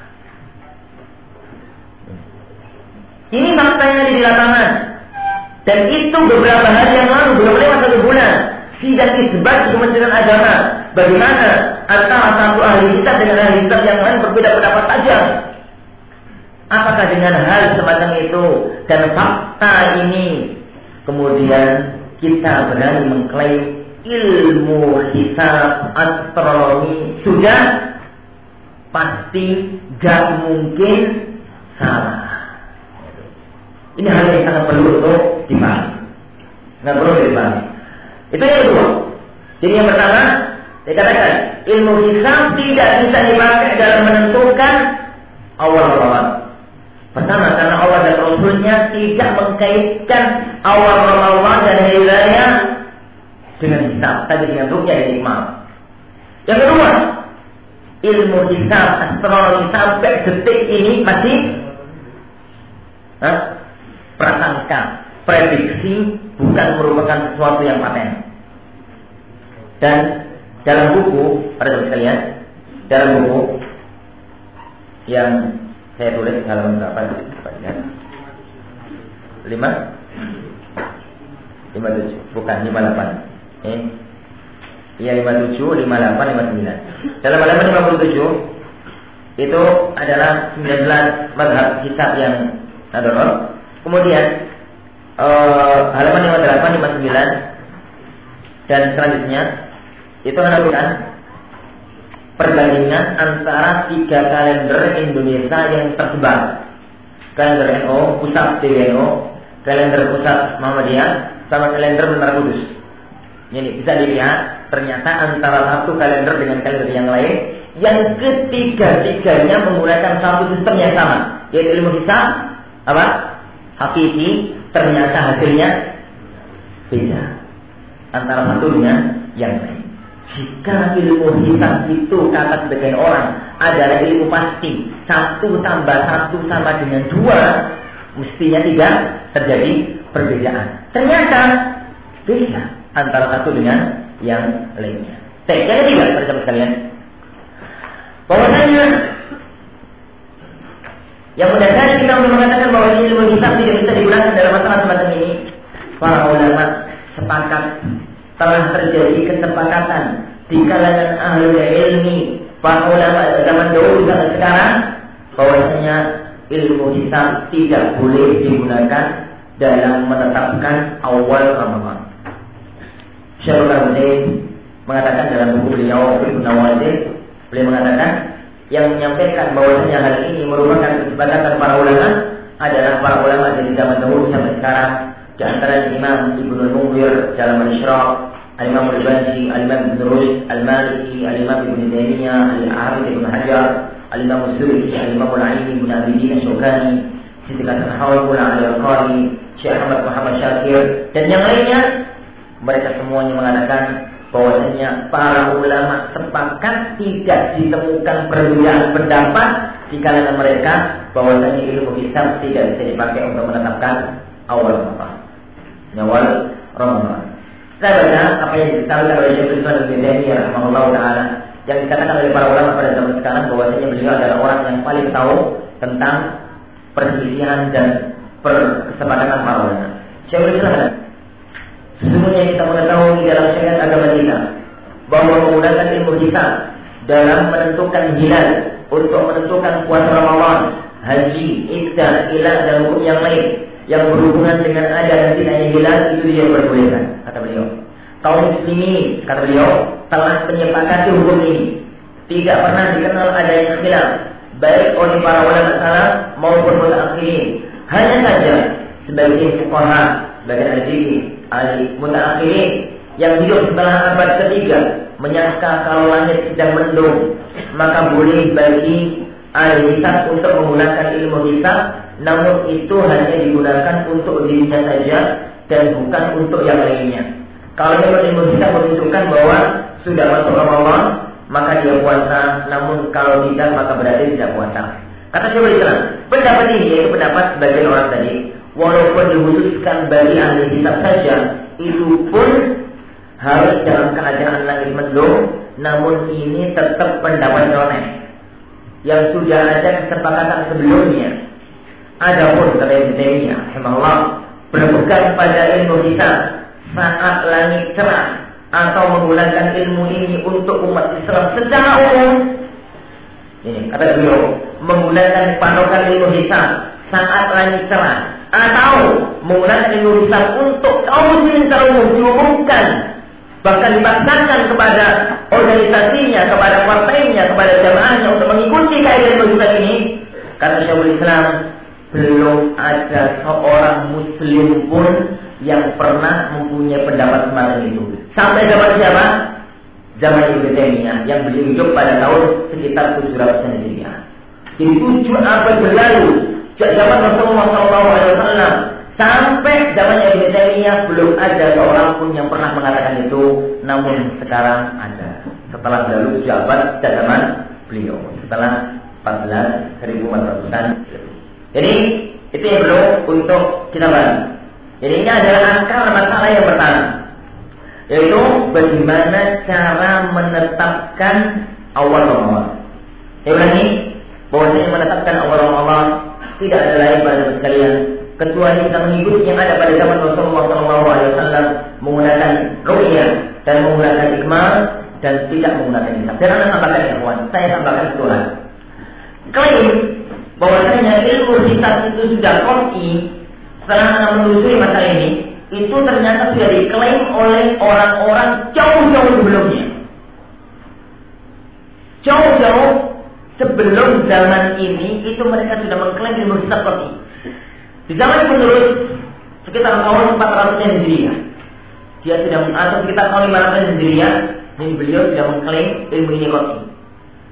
S1: Ini faktanya di lapangan. Dan itu beberapa hari yang lalu, belum lewat satu bulan. Sidang isbat Kementerian Agama. Bagaimana antara satu ahli kitab dengan ahli kitab yang lain berbeda pendapat tajam. Apakah dengan hal semacam itu dan fakta ini kemudian kita berani mengklaim ilmu hisab astronomi sudah pasti gak mungkin salah. Ini hal yang sangat perlu untuk dipahami. Nggak perlu dipahami. Itu yang kedua. Jadi yang pertama, Dikatakan ilmu hisab tidak bisa dipakai dalam menentukan awal Ramadan. Pertama karena Allah dan Rasulnya tidak mengkaitkan awal Ramadan dan hari raya dengan hisab, tapi dengan rukyah dan ikmal. Yang kedua, ilmu hisab, astronomi sampai detik ini masih huh? prasangka, prediksi bukan merupakan sesuatu yang paten. Dan dalam buku, pada sekalian, dalam buku yang saya tulis halaman berapa? Lima? Lima tujuh, bukan lima delapan. Eh, iya lima tujuh, lima delapan, lima sembilan. Dalam halaman lima puluh tujuh itu adalah sembilan belas madhab kitab yang nador. Kemudian uh, halaman lima delapan, lima sembilan dan selanjutnya itu menentukan perbandingan antara tiga kalender Indonesia yang tersebar. Kalender NO, pusat DWNO, kalender pusat Muhammadiyah, sama kalender Menara Kudus. Ini bisa dilihat ternyata antara satu kalender dengan kalender yang lain yang ketiga-tiganya menggunakan satu sistem yang sama yaitu ilmu hisab apa hakiki ternyata hasilnya beda antara satu dengan yang lain jika ilmu hisab itu kata sebagian orang adalah ilmu pasti satu tambah satu sama dengan dua, mestinya tidak terjadi perbedaan. Ternyata beda antara satu dengan yang lainnya. Saya kira tidak pada sekalian. Bahwasanya yang mendasari kita untuk mengatakan bahwa ilmu hisab tidak bisa digunakan dalam masalah semacam ini. Para ulama sepakat telah terjadi kesepakatan di kalangan ahli ilmi para ulama zaman dahulu sampai sekarang bahwasanya ilmu hisab tidak boleh digunakan dalam menetapkan awal Ramadan. Syarul Arzain mengatakan dalam buku beliau Ibnu Nawazil beliau mengatakan yang menyampaikan bahwasanya hal ini merupakan kesepakatan para ulama adalah para ulama dari zaman dahulu sampai sekarang. Di antara Imam Ibnu Munzir dalam Al-Isra' Al-Imam Al-Bansi, Al-Imam Ibn Rushd, Al-Maliki, Al-Imam Ibn Taimiyah, Al-Arid Ibn Hajar, Al-Imam Al-Zuri, Al-Imam Al-Aini, Ibn Abidin al-Shukani, Siti Hasan Hawakul Al-Qari, Syekh Ahmad Muhammad Syakir, dan yang lainnya mereka semuanya mengatakan bahwasanya para ulama sepakat tidak ditemukan perbedaan pendapat di kalangan mereka bahwasanya ilmu hisab tidak bisa dipakai untuk menetapkan awal Ramadan. Awal Ramadan. Baca apa yang diketahui oleh Syekh Islam Ibnu Taimiyah rahimahullah taala yang dikatakan oleh para ulama pada zaman sekarang bahwasanya beliau adalah orang yang paling tahu tentang perselisihan dan kesepakatan para ulama. Syekh Islam Sesungguhnya kita mengetahui dalam syariat agama kita bahwa menggunakan ilmu kita dalam menentukan hilal untuk menentukan puasa Ramadan, haji, iktar, ilah dan hukum yang lain yang berhubungan dengan ada dan tidaknya hilal itu dia perbolehkan kata beliau. Kaum muslimin kata beliau telah menyepakati hukum ini. Tidak pernah dikenal ada yang hilal baik oleh para ulama salaf maupun mutaakhirin. Hanya saja sebagian fuqaha, bagian al-fiqih, al-mutaakhirin yang hidup setelah abad ketiga menyangka kalau langit sedang mendung maka boleh bagi ahli hisab untuk menggunakan ilmu hisab namun itu hanya digunakan untuk dirinya saja dan bukan untuk yang lainnya. Kalau memang ilmu kita menunjukkan bahwa sudah masuk Ramadan, maka dia puasa. Namun kalau tidak, maka berarti tidak puasa. Kata Syaikhul Islam, pendapat ini yaitu pendapat sebagian orang tadi, walaupun dikhususkan bagi ahli kitab saja, itu pun harus dalam keadaan langit mendung, namun ini tetap pendapat nyeleneh yang sudah ada kesepakatan sebelumnya. Adapun kata Ibnu Taimiyah rahimahullah berpegang pada ilmu kita saat langit cerah atau menggunakan ilmu ini untuk umat Islam secara umum. Ini kata beliau menggunakan patokan ilmu hisab saat langit cerah atau menggunakan hisab untuk kaum secara umum diumumkan bahkan dipaksakan kepada organisasinya, kepada partainya, kepada jamaahnya untuk mengikuti kaidah hisab ini. Kata Syekhul Islam, belum ada seorang muslim pun yang pernah mempunyai pendapat semacam itu. Sampai zaman siapa? zaman Ibnu Taimiyah yang beliau hidup pada tahun sekitar 700 Hijriah. Jadi tujuh abad berlalu sejak zaman Rasulullah SAW sampai zaman Ibnu Taimiyah belum ada seorang pun yang pernah mengatakan itu, namun sekarang ada. Setelah abad sejak zaman beliau, setelah 14 1400-an. Jadi itu yang perlu untuk kita bahas. Jadi ini adalah akar masalah yang pertama yaitu bagaimana cara menetapkan awal Ramadan. Saya ulangi, bahwasanya menetapkan awal Ramadan tidak ada lain pada sekalian kecuali kita mengikuti yang ada pada zaman Rasulullah SAW menggunakan ru'yah dan menggunakan ikmal dan tidak menggunakan hisab. Dan anda tambahkan ya saya tambahkan Tuhan. Klaim bahwasanya ilmu hisab itu sudah kopi setelah anda menelusuri masalah ini, itu ternyata sudah diklaim oleh orang-orang jauh-jauh sebelumnya. Jauh-jauh sebelum zaman ini itu mereka sudah mengklaim ilmu hisab kopi. Di zaman penulis sekitar tahun 400 Hijriah. Dia sudah atau sekitar tahun 500 Hijriah dan beliau sudah mengklaim ilmu ini kopi.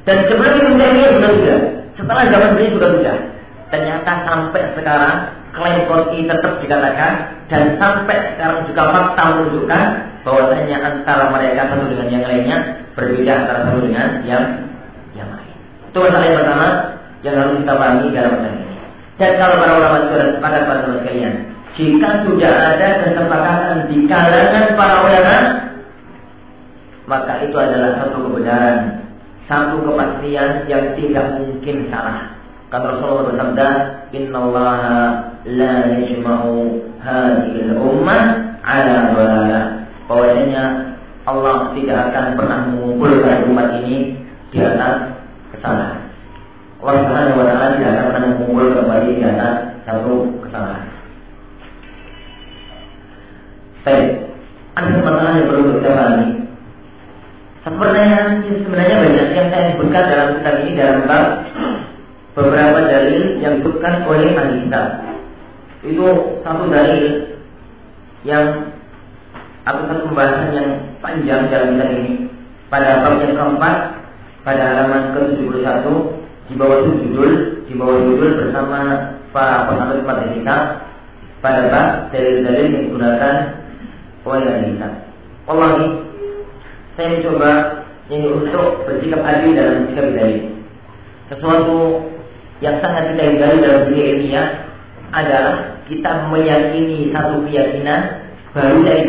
S1: Dan sebelum itu dia sudah sudah. Setelah zaman beliau juga sudah. Ternyata sampai sekarang klaim kopi tetap dikatakan dan sampai sekarang juga fakta menunjukkan bahwasanya antara mereka satu dengan yang lainnya berbeda antara satu dengan yang. Itu masalah yang pertama yang harus kita pahami dalam masalah ini. Dan kalau para ulama sudah sepakat pada teman sekalian, jika sudah ada kesepakatan di kalangan para ulama, maka itu adalah satu kebenaran, satu kepastian yang tidak mungkin salah. Kata Rasulullah bersabda, Inna Allah la yajma'u hadhihi ummah ala dhalala. Bahwasanya Allah tidak akan pernah mengumpulkan umat ini di atas kesalahan. Allah Subhanahu wa taala tidak akan mengumpul kembali di atas satu kesalahan. Baik, ada masalah yang perlu kita pahami. Sebenarnya, sebenarnya banyak yang saya sebutkan dalam kitab ini dalam bab beberapa dalil yang disebutkan oleh ahli kitab. Itu satu dalil yang atau satu pembahasan yang panjang dalam kitab ini. Pada bab yang keempat, pada halaman ke-71 di bawah judul, di bawah judul bersama para pengatur kitab pada bab dalil-dalil yang digunakan oleh ini saya mencoba ini untuk bersikap adil dalam sikap dalil. Sesuatu yang sangat kita hindari dalam dunia ilmiah adalah kita meyakini satu keyakinan baru dari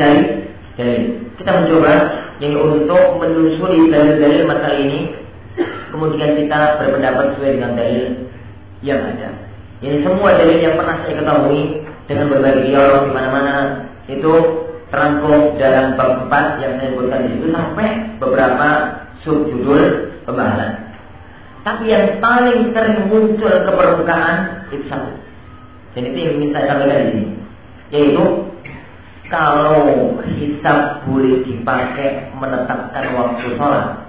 S1: dari kita mencoba yang untuk menelusuri dalil-dalil masalah ini kemudian kita berpendapat sesuai dengan dalil yang ada. Ini semua dalil yang pernah saya ketahui dengan berbagai dialog di mana-mana itu terangkum dalam bab 4 yang saya sebutkan di situ sampai beberapa subjudul pembahasan. Tapi yang paling sering muncul ke permukaan itu satu. Dan itu yang ingin saya sampaikan di sini. Yaitu kalau hisab boleh dipakai menetapkan waktu sholat,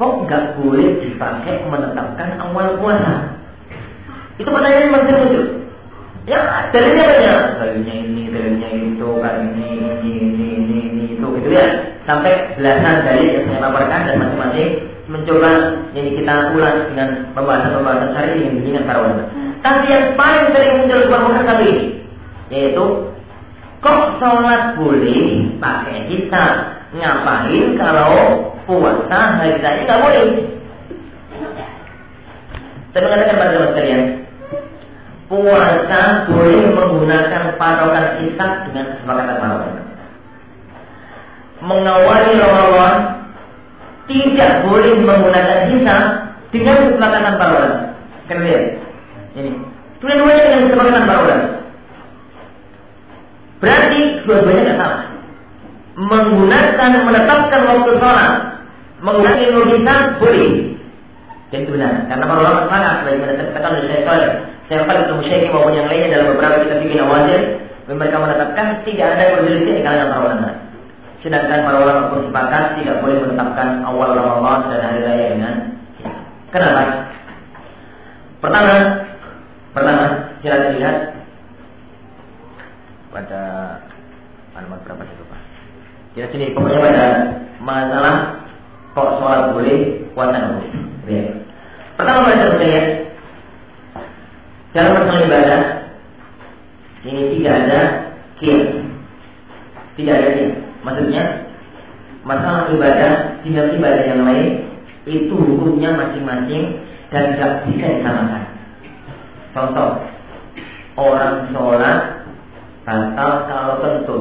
S1: kok nggak boleh dipakai menetapkan awal puasa? Itu pertanyaan yang masih muncul. Ya, dalilnya banyak. Dalilnya ini, dalilnya itu, kan ini, ini, ini, ini, ini, itu, gitu ya. Sampai belasan dalil yang saya laporkan dan masing-masing mencoba yang kita ulas dengan pembahasan-pembahasan ini dengan para ulama. Tapi yang paling sering muncul di permukaan ini yaitu kok sholat boleh pakai hisab ngapain kalau puasa hari tadi nggak boleh saya mengatakan pada teman sekalian puasa boleh menggunakan patokan hisab dengan kesepakatan ulama mengawali Ramadan tidak boleh menggunakan hisab dengan kesepakatan ulama. Kalian lihat. Ini. Dua-duanya dengan kesepakatan ulama. Berarti dua-duanya tidak salah. Menggunakan, menetapkan waktu sholat, menggunakan hisab boleh. Dan benar. Karena para ulama sepakat, bagaimana dikatakan oleh Syekh Saleh, Syekh Khalid Musyaihi maupun yang lainnya dalam beberapa kitab fikih nawazil, mereka menetapkan tidak ada perselisihan di kalangan para ulama. Sedangkan para ulama pun sepakat tidak boleh menetapkan awal Ramadan dan hari raya dengan Kenapa? Pertama, pertama silakan lihat pada alamat berapa saya lupa. Kita sini pokoknya pada masalah kok sholat boleh, nggak boleh. Ya. Pertama pada saya dalam masalah ibadah ini tidak ada kias, tidak ada kias. Maksudnya masalah ibadah dengan ibadah yang lain itu hukumnya masing-masing dan tidak bisa disamakan. Contoh, orang sholat batal kalau tentu.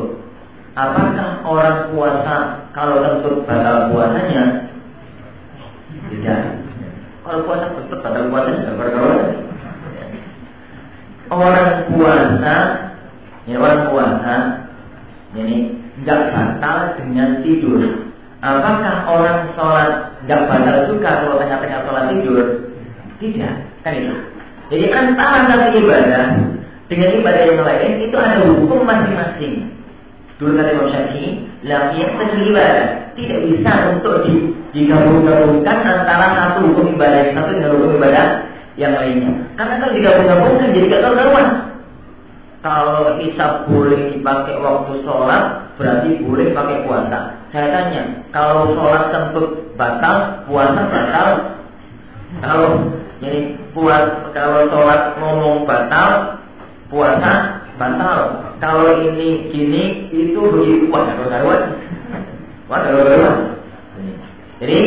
S1: Apakah orang puasa kalau tentu batal puasanya? Tidak. Kalau puasa tentu batal puasanya berkawan. Orang puasa, ya orang puasa, ini tidak batal dengan tidur. Apakah orang sholat tidak batal juga kalau tengah-tengah sholat tidur? Tidak, kan itu. Jadi antara satu ibadah dengan ibadah yang lain itu ada hukum masing-masing. Dulu kata Imam Syafi'i, lam yahtadi ibadah. Tidak bisa untuk digabung-gabungkan antara satu hukum ibadah yang satu dengan hukum ibadah yang lainnya. Karena kalau digabung-gabungkan jadi gak karuan. Kalau hisab boleh dipakai waktu sholat, berarti boleh pakai puasa. Saya tanya, kalau sholat kentut batal, puasa batal. Kalau jadi puas, kalau sholat ngomong batal, puasa batal. Kalau ini gini itu begitu wah karuan. Wah karuan. Jadi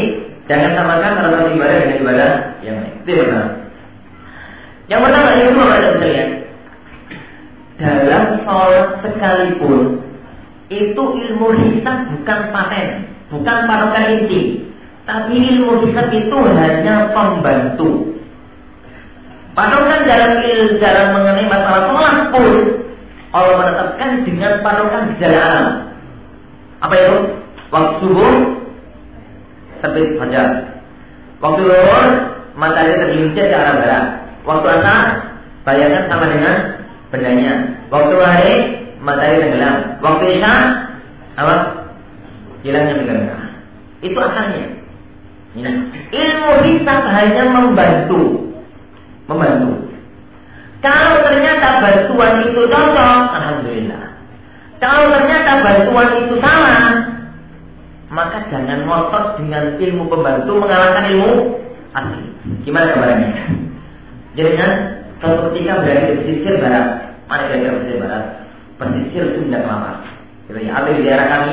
S1: jangan samakan antara ibadah dengan ibadah yang lain. Itu yang pertama. Yang pertama kedua pada sekalian dalam sholat sekalipun itu ilmu hisab bukan paten, bukan patokan inti, tapi ilmu hisab itu hanya pembantu. Patokan dalam dalam mengenai masalah sholat pun Allah menetapkan dengan patokan gejala alam. Apa itu? Waktu subuh terbit fajar. Waktu zuhur matahari tergelincir ke arah barat. Waktu asar bayangkan sama dengan bendanya. Waktu hari matahari tenggelam. Waktu isya apa? Hilangnya negara. Itu asalnya. Ilmu hisab hanya membantu, membantu. Kalau ternyata bantuan itu cocok, alhamdulillah. Kalau ternyata bantuan itu salah, maka jangan ngotot dengan ilmu pembantu mengalahkan ilmu asli. Gimana kabarnya? Jadi kan, kalau ketika berada di pesisir barat, mana kira-kira pesisir barat? Pesisir Sunda Kelapa. Gitu ya. Ada di daerah kami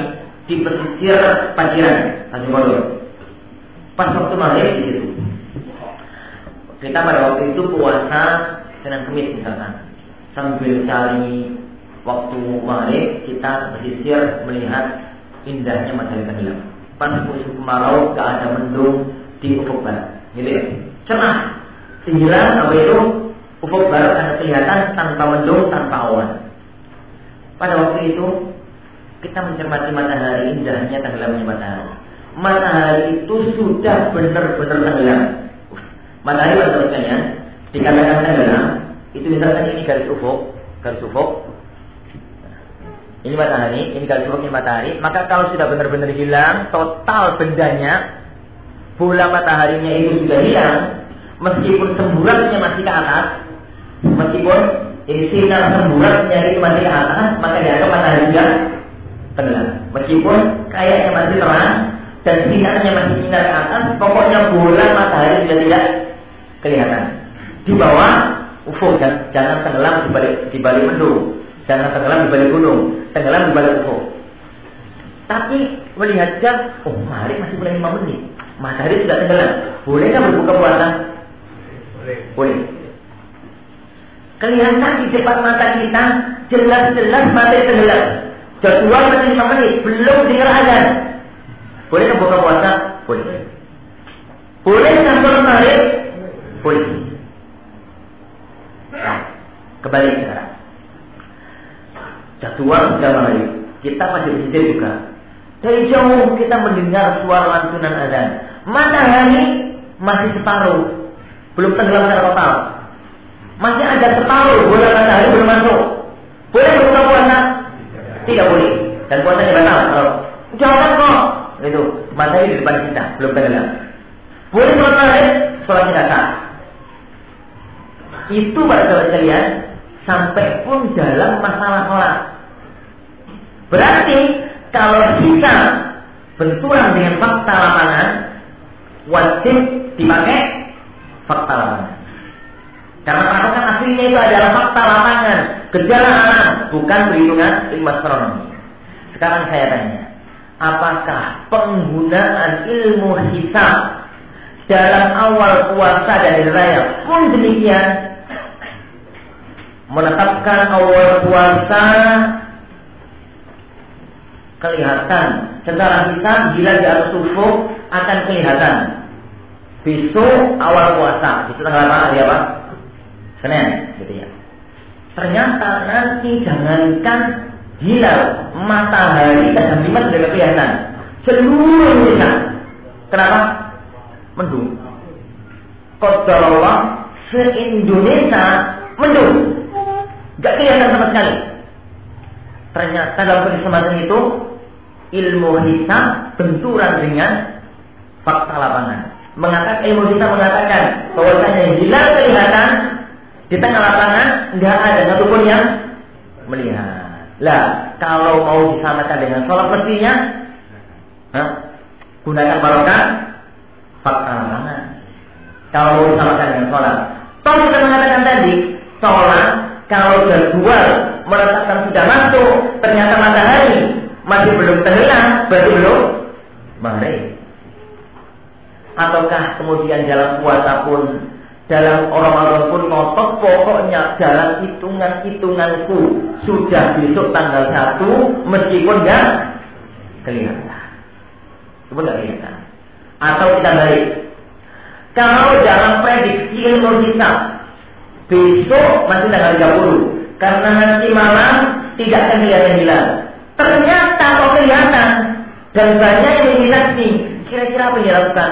S1: di pesisir Paciran, Tanjung. Pas waktu maghrib di situ. Kita pada waktu itu puasa dengan kemis misalkan. Sambil cari waktu maghrib kita bersisir melihat indahnya matahari tenggelam. Pas musim kemarau gak ada mendung di ufuk barat. Gitu ya? Cerah. Sembilan apa itu? Ufuk barat ada kelihatan tanpa mendung tanpa awan. Pada waktu itu kita mencermati matahari indahnya tenggelamnya matahari. Matahari itu sudah benar-benar tenggelam matahari pada sekalian dikatakan tenggelam itu misalkan ini garis ufuk garis ufuk. Ini matahari ini garis ufuk ini matahari. Maka kalau sudah benar-benar hilang total bendanya bola mataharinya itu sudah hilang meskipun semburatnya masih ke atas meskipun ini sinar semburatnya itu masih ke atas maka dianggap matahari sudah tenggelam. Meskipun kayaknya masih terang dan sinarnya masih sinar ke atas pokoknya bola matahari sudah tidak kelihatan di bawah ufuk dan jangan tenggelam di balik di balik mendung, jangan tenggelam di balik gunung, tenggelam di balik ufuk. Tapi melihat jam, oh mari masih boleh lima menit, matahari sudah tenggelam, bolehkah berbuka puasa? Boleh. Boleh. Kelihatan di depan mata kita jelas-jelas matahari tenggelam. Jadwal masih lima menit, belum dengar azan. Bolehkah buka puasa? Boleh. Boleh sampai maghrib? Boleh. Nah, kembali sekarang. Jadwal sudah mulai. Kita masih di juga. Dari jauh kita mendengar suara lantunan azan. Matahari masih separuh, belum tenggelam secara total. Masih ada separuh bola matahari belum masuk. Boleh berbuka puasa? Tidak boleh. Dan puasanya batal kalau jangan kok. Itu matahari di depan kita belum tenggelam. Boleh sholat sholat tidak itu pada sahabat sekalian sampai pun dalam masalah sholat. Berarti kalau kita benturan dengan fakta lapangan, wajib dipakai fakta lapangan. Karena patokan aslinya itu adalah fakta lapangan, gejala alam, bukan perhitungan ilmu astronomi. Sekarang saya tanya, apakah penggunaan ilmu hisab dalam awal puasa dan raya pun demikian menetapkan awal puasa kelihatan. Secara hisab bila di atas ufuk akan kelihatan. Besok awal puasa. Itu tanggal apa hari apa? Senin gitu ya. Ternyata nanti jangankan hilal matahari dan lima sudah kelihatan. Seluruh kenapa? Mendung. Qadarullah se-Indonesia mendung gak kelihatan sama sekali ternyata dalam kesempatan itu ilmu hisab benturan dengan fakta lapangan. Mengatakan ilmu hisab mengatakan bahwasanya hilal kelihatan di tengah lapangan nggak ada satupun yang melihat. Lah, kalau mau disamakan dengan sholat mestinya, gunakan barokah fakta lapangan. Kalau mau disamakan dengan sholat, Tahu kita mengatakan tadi, sholat kalau jadwal menetapkan sudah masuk, ternyata matahari masih belum tenggelam, berarti belum maghrib. Ataukah kemudian dalam puasa pun dalam orang-orang pun ngotot pokoknya dalam hitungan-hitunganku sudah besok tanggal satu meskipun enggak kelihatan. Coba enggak kelihatan. Atau kita balik. Kalau dalam prediksi ilmu hisab besok masih tanggal 30 karena nanti malam tidak akan kelihatan hilal Ternyata kok kelihatan dan banyak yang menginasi. Kira-kira apa yang dilakukan?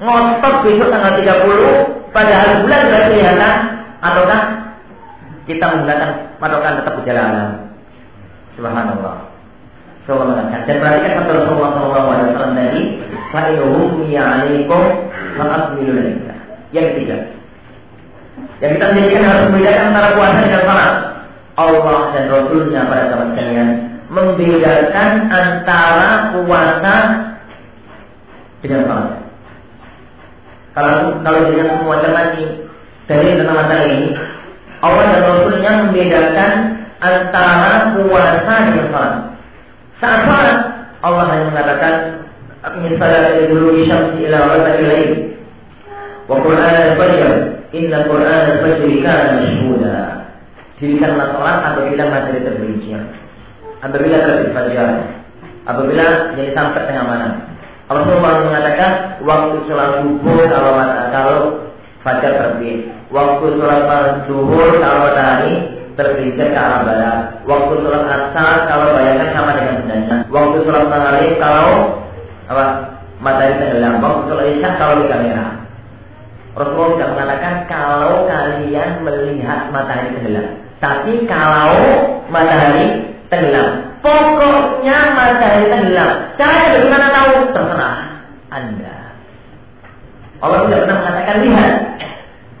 S1: Ngotot besok tanggal 30 padahal bulan sudah kelihatan ataukah kita menggunakan patokan tetap berjalan. Subhanallah. Subhanallah. Dan perhatikan kata Rasulullah SAW tadi, Fa'iluhum ya'alaikum fa'asmilu Yang ketiga, yang kita menjadikan harus membedakan antara puasa dengan salat. Allah dan Rasulnya pada zaman sekalian membedakan antara puasa dengan salat. Kalau kalau dengan semua dari tentang masalah ini, Allah dan Rasulnya membedakan antara puasa dengan salat. Saat salat, Allah hanya mengatakan misalnya dari dulu syamsi ila ghasaqil lail wa Qur'an al-fajr inna Qur'an al-fajr kana mashhuda. Dirikanlah salat apabila matahari tergelincir apabila terbit fajar, apabila jadi sampai tengah malam. Rasulullah mengatakan waktu sholat subuh kalau kalau fajar terbit, waktu sholat zuhur kalau matahari terbit ke arah barat, waktu sholat asar kalau bayangkan sama dengan sebenarnya, waktu sholat maghrib kalau apa? Matahari tenggelam, waktu sholat isya kalau di kamera. Rasulullah tidak mengatakan kalau kalian melihat matahari tenggelam, tapi kalau matahari tenggelam. Pokoknya matahari tenggelam. Caranya bagaimana tahu? Terserah Anda. Allah tidak pernah mengatakan lihat.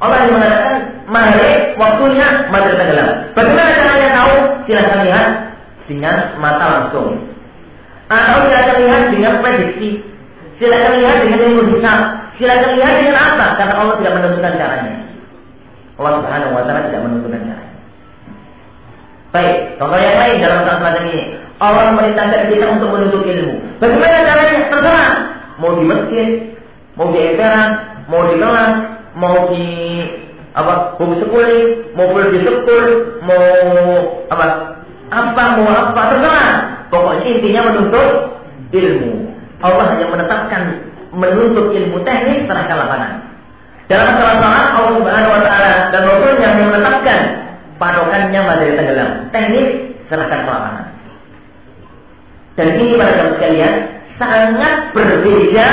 S1: Allah yang mengatakan mari waktunya matahari tenggelam. Bagaimana caranya tahu? Silahkan lihat dengan mata langsung. Atau silahkan lihat dengan prediksi. Silahkan lihat dengan ilmu hisab. Silahkan lihat dengan apa? Karena Allah tidak menentukan caranya. Allah Subhanahu wa taala tidak menentukan caranya. Baik, contoh yang lain dalam kesempatan ini. Allah memerintahkan kita untuk menuntut ilmu. Bagaimana caranya? Terserah. Mau di masjid, mau di emperan, mau di kelas, mau di apa sekuli, mau di sekul, mau apa apa mau apa terserah. Pokoknya intinya menuntut ilmu. Allah hanya menetapkan menuntut ilmu teknik serahkan lapangan. Dalam salah salat Allah Subhanahu wa taala dan Rasulnya yang menetapkan patokannya materi tenggelam. Teknis serahkan lapangan. Dan ini pada jam sekalian sangat berbeda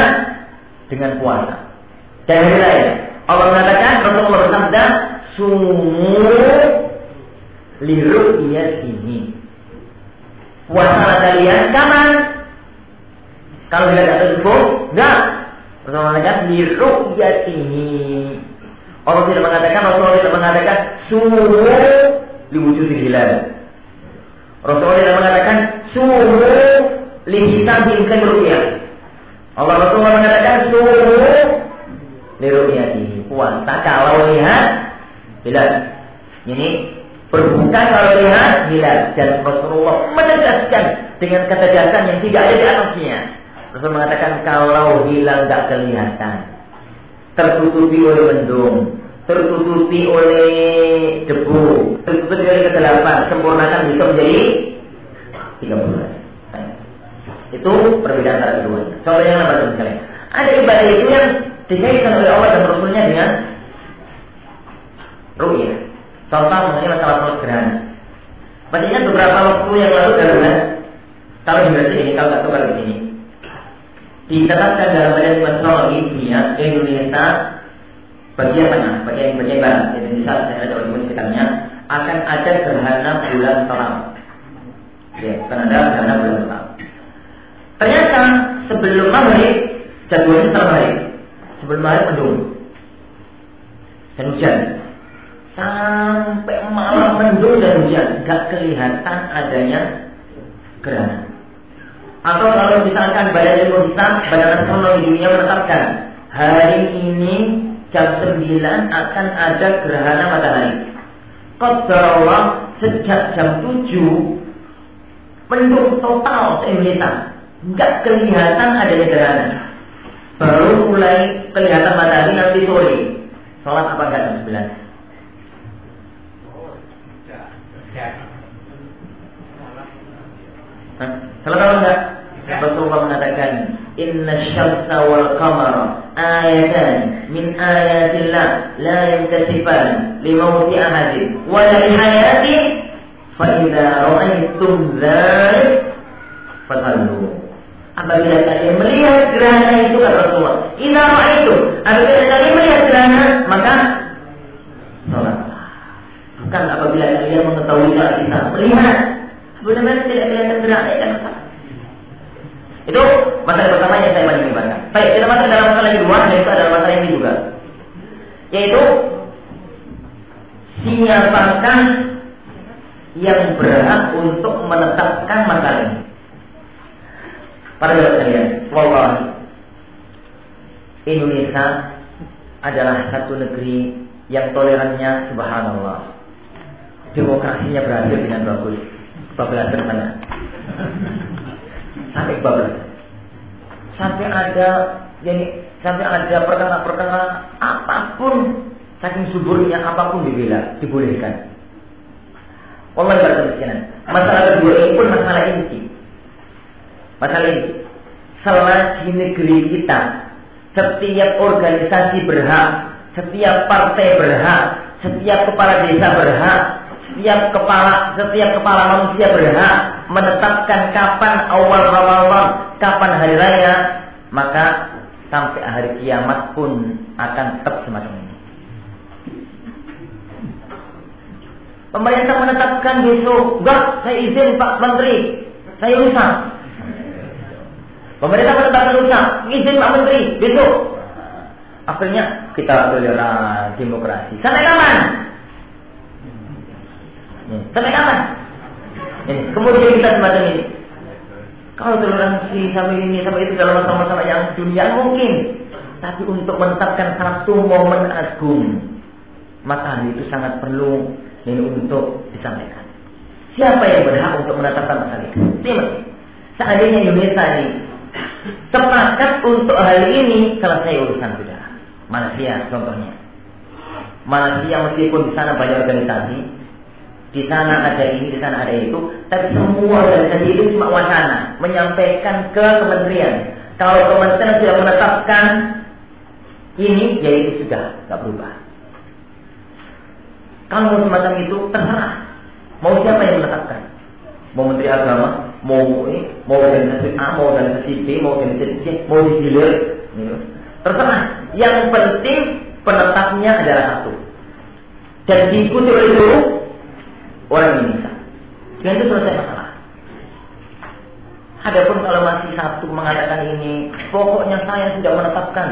S1: dengan puasa. Dan yang lain, Allah mengatakan Rasulullah bersabda, sumu liru ini. Puasa kalian kapan? Kalau tidak ada tubuh, enggak. Rasulullah mengatakan ini. Allah tidak mengatakan, Rasulullah tidak mengatakan suhu diwujud hilal. Rasulullah tidak mengatakan suhu lihitabin rupiah. Allah Rasulullah mengatakan suhu liruyati puasa kalau lihat hilal. Ini berbuka kalau lihat hilal dan Rasulullah menegaskan dengan ketegasan yang tidak ada di atasnya. Rasul mengatakan kalau hilal tidak kelihatan, tertutupi oleh mendung, tertutupi oleh debu, tertutupi oleh kegelapan, sempurnakan bisa menjadi tiga bulan. Itu perbedaan antara keduanya. Contohnya yang sekalian. Ada ibadah itu yang dikaitkan oleh Allah dan Rasulnya dengan ru'yah. Contoh mengenai masalah sholat gerhana. Padahal beberapa waktu yang lalu dalam kalau di ini, kalau nggak tahu kalau di sini, ditetapkan dalam badan teknologi dunia Indonesia bagian tengah, bagian bagian barat, Indonesia saya ada di sekitarnya akan ada gerhana bulan terang. Ya, akan ada gerhana bulan terang. Ternyata sebelum maghrib jadwalnya terbalik. Sebelum maghrib mendung dan hujan. Sampai malam mendung dan hujan, gak kelihatan adanya gerhana. Atau kalau misalkan badan ilmu Islam, badan astronomi dunia menetapkan hari ini jam 9 akan ada gerhana matahari. Allah sejak jam 7 mendung total se-Indonesia. Enggak kelihatan adanya gerhana. Baru mulai kelihatan matahari nanti sore. Sholat apa enggak jam 9? Salah apa enggak? Rasulullah mengatakan Inna syamsa wal qamara ayatan min ayatillah la yantasifan limauti ahadin wa la hayati fa idza ra'aytum dzalik fasallu apabila kalian melihat gerhana itu kata Rasulullah idza ra'aytum apabila kalian melihat gerhana maka salat bukan apabila kalian mengetahui kalau kita melihat. Benar-benar tidak kelihatan gerhana itu itu masalah pertama yang saya bahas. Baik, kita masuk dalam masalah kedua, dan itu adalah masalah ini juga. Yaitu, siapakah yang berhak untuk menetapkan masalah ini? Para saudara sekalian, wallahi Indonesia adalah satu negeri yang tolerannya subhanallah. Demokrasinya berhasil dengan bagus. Bablasan mana? Sampai bablas. Sampai ada jadi sampai ada perkara-perkara apa pun saking suburnya apa pun dibela, dibolehkan. Allah kemiskinan. Masalah kedua ini pun masalah inti. Masalah inti. Selagi negeri kita setiap organisasi berhak, setiap partai berhak, setiap kepala desa berhak, setiap kepala setiap kepala manusia berhak menetapkan kapan awal Ramadan, kapan hari raya, maka sampai hari kiamat pun akan tetap semacam ini. Pemerintah menetapkan besok, enggak, saya izin Pak Menteri, saya rusak. Pemerintah menetapkan rusak, izin Pak Menteri, besok. Akhirnya kita toleran demokrasi. Sampai kapan? Sampai kapan? Kemudian kita semacam ini. Kalau toleransi sampai ini sampai itu dalam masalah-masalah yang dunia mungkin. Tapi untuk menetapkan satu momen agung, maka itu sangat perlu ini untuk disampaikan. Siapa yang berhak untuk menetapkan masalah itu? Siapa? Seandainya Indonesia ini sepakat untuk hal ini selesai urusan sudah. Malaysia contohnya. Malaysia meskipun di sana banyak organisasi, di sana ada ini, di sana ada itu, tapi semua organisasi itu cuma wacana, menyampaikan ke kementerian. Kalau kementerian sudah menetapkan ini, ya itu sudah nggak berubah. Kalau semacam itu terserah. Mau siapa yang menetapkan? Mau Menteri Agama, mau ini, mau organisasi A, mau organisasi B, mau organisasi C, mau digilir, terserah. Yang penting penetapnya adalah satu. Dan diikuti oleh seluruh orang Indonesia. Dengan itu selesai masalah. Adapun kalau masih satu mengatakan ini, pokoknya saya sudah menetapkan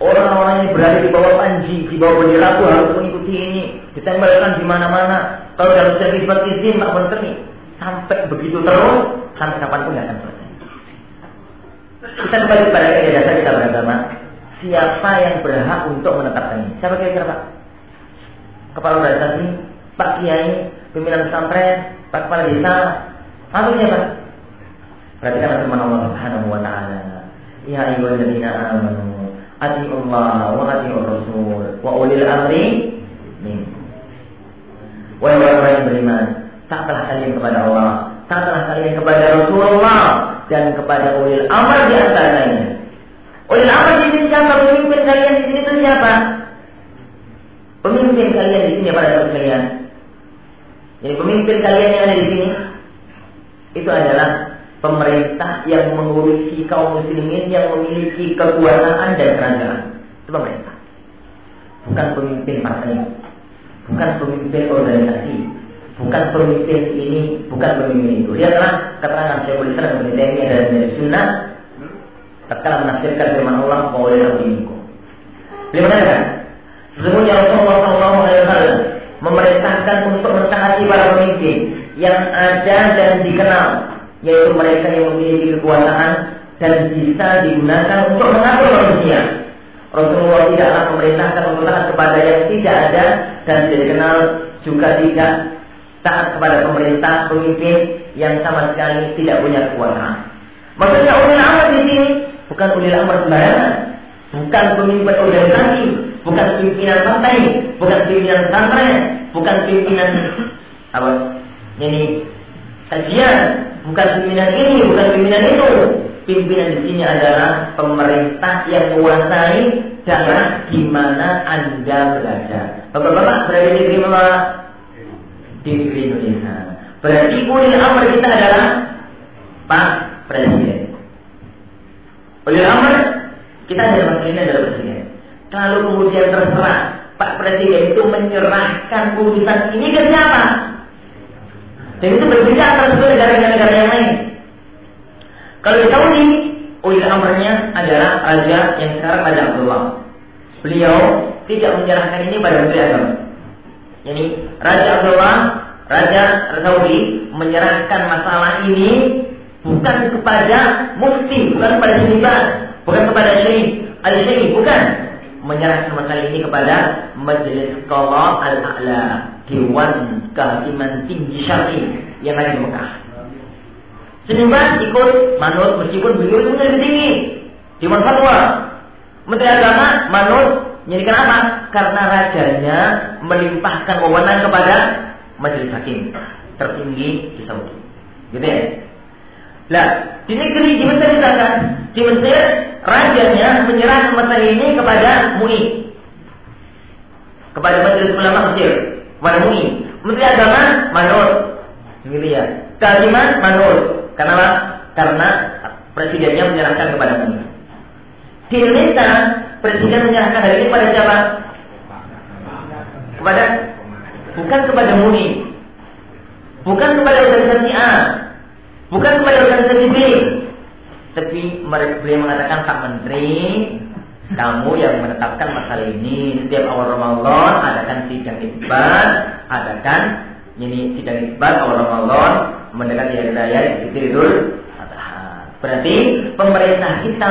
S1: orang-orang yang berada di bawah panji, di bawah bendera itu harus mengikuti ini, ditempelkan di mana-mana. Kalau dalam sertifikat izin Pak Menteri, sampai begitu terus, sampai kapan pun akan selesai. Kita kembali kepada kaidah dasar kita beragama. Siapa yang berhak untuk menetapkan ini? Siapa kira-kira Pak? Kepala organisasi, Pak Kiai, pimpinan pesantren, Pak Kepala Desa, atau siapa? Perhatikan firman Allah Subhanahu wa taala. Ya ayyuhalladzina amanu atiiullah wa atiiur rasul wa ulil amri minkum. Wahai orang yang beriman, taatlah kalian kepada Allah, taatlah kalian kepada Rasulullah dan kepada ulil amr di antara kalian. Ulil amr di sini siapa? Pemimpin kalian di sini itu siapa? Pemimpin kalian di sini pada kalian. Jadi pemimpin kalian yang ada di sini itu adalah pemerintah yang mengurusi kaum muslimin yang memiliki kekuasaan dan kerajaan. Itu pemerintah. Bukan pemimpin partai bukan pemimpin organisasi, bukan pemimpin ini, bukan pemimpin itu. Lihatlah keterangan Syekhul Islam Ibnu Taimiyah dari dari sunnah tatkala menafsirkan firman Allah oleh minkum. Beliau mengatakan, sesungguhnya Rasulullah SAW memerintahkan untuk mentaati para pemimpin yang ada dan dikenal, yaitu mereka yang memiliki kekuasaan dan bisa digunakan untuk mengatur manusia Rasulullah tidaklah memerintahkan untuk kepada yang tidak ada dan tidak dikenal juga tidak taat kepada pemerintah pemimpin yang sama sekali tidak punya kekuasaan. Maksudnya ulil amr di sini bukan ulil amr sembarangan, bukan pemimpin organisasi, bukan pimpinan partai, bukan pimpinan pesantren, bukan pimpinan apa? Ini kajian, bukan pimpinan ini, bukan pimpinan itu pimpinan di sini adalah pemerintah yang menguasai daerah di mana Anda berada. Bapak-bapak berada di negeri mana? Di negeri Indonesia. Berarti ulil amr kita adalah Pak Presiden. Ulil amr kita adalah ini adalah Presiden. Kalau kemudian terserah Pak Presiden itu menyerahkan urusan ini ke siapa? Dan itu berbeda antara negara-negara yang lain. Kalau di Saudi, ulil amrnya adalah raja yang sekarang Raja Abdullah. Beliau tidak menyerahkan ini pada Menteri Agama. Jadi Raja Abdullah, Raja Saudi menyerahkan masalah ini bukan kepada mufti, bukan kepada seniman, bukan kepada syekh, al syekh, bukan menyerahkan masalah ini kepada Majelis Qadha Al-A'la, Dewan Kehakiman Tinggi Syar'i yang ada di Mekah. Seniman ikut manut meskipun beliau itu lebih tinggi. Dewan Fatwa. Menteri Agama manut. Jadi kenapa? Karena rajanya melimpahkan wewenang kepada majelis hakim tertinggi di Saudi. Gitu ya. Lah, di negeri di Mesir misalkan, di Mesir rajanya menyerahkan masalah ini kepada MUI. Kepada Majelis Ulama Mesir, kepada MUI. Menteri Agama manut. Gitu ya. Kehakiman manut. Kenapa? Karena presidennya menyerahkan kepada kami. Di Indonesia, presiden menyerahkan hal ini kepada siapa? Kepada bukan kepada MUNI, bukan kepada organisasi A, bukan kepada organisasi B, tapi mereka beliau mengatakan Pak Menteri, kamu yang menetapkan masalah ini setiap awal Ramadan adakan sidang isbat, adakan ini sidang isbat awal Ramadan mendekati hari raya Idul Adha. Berarti pemerintah kita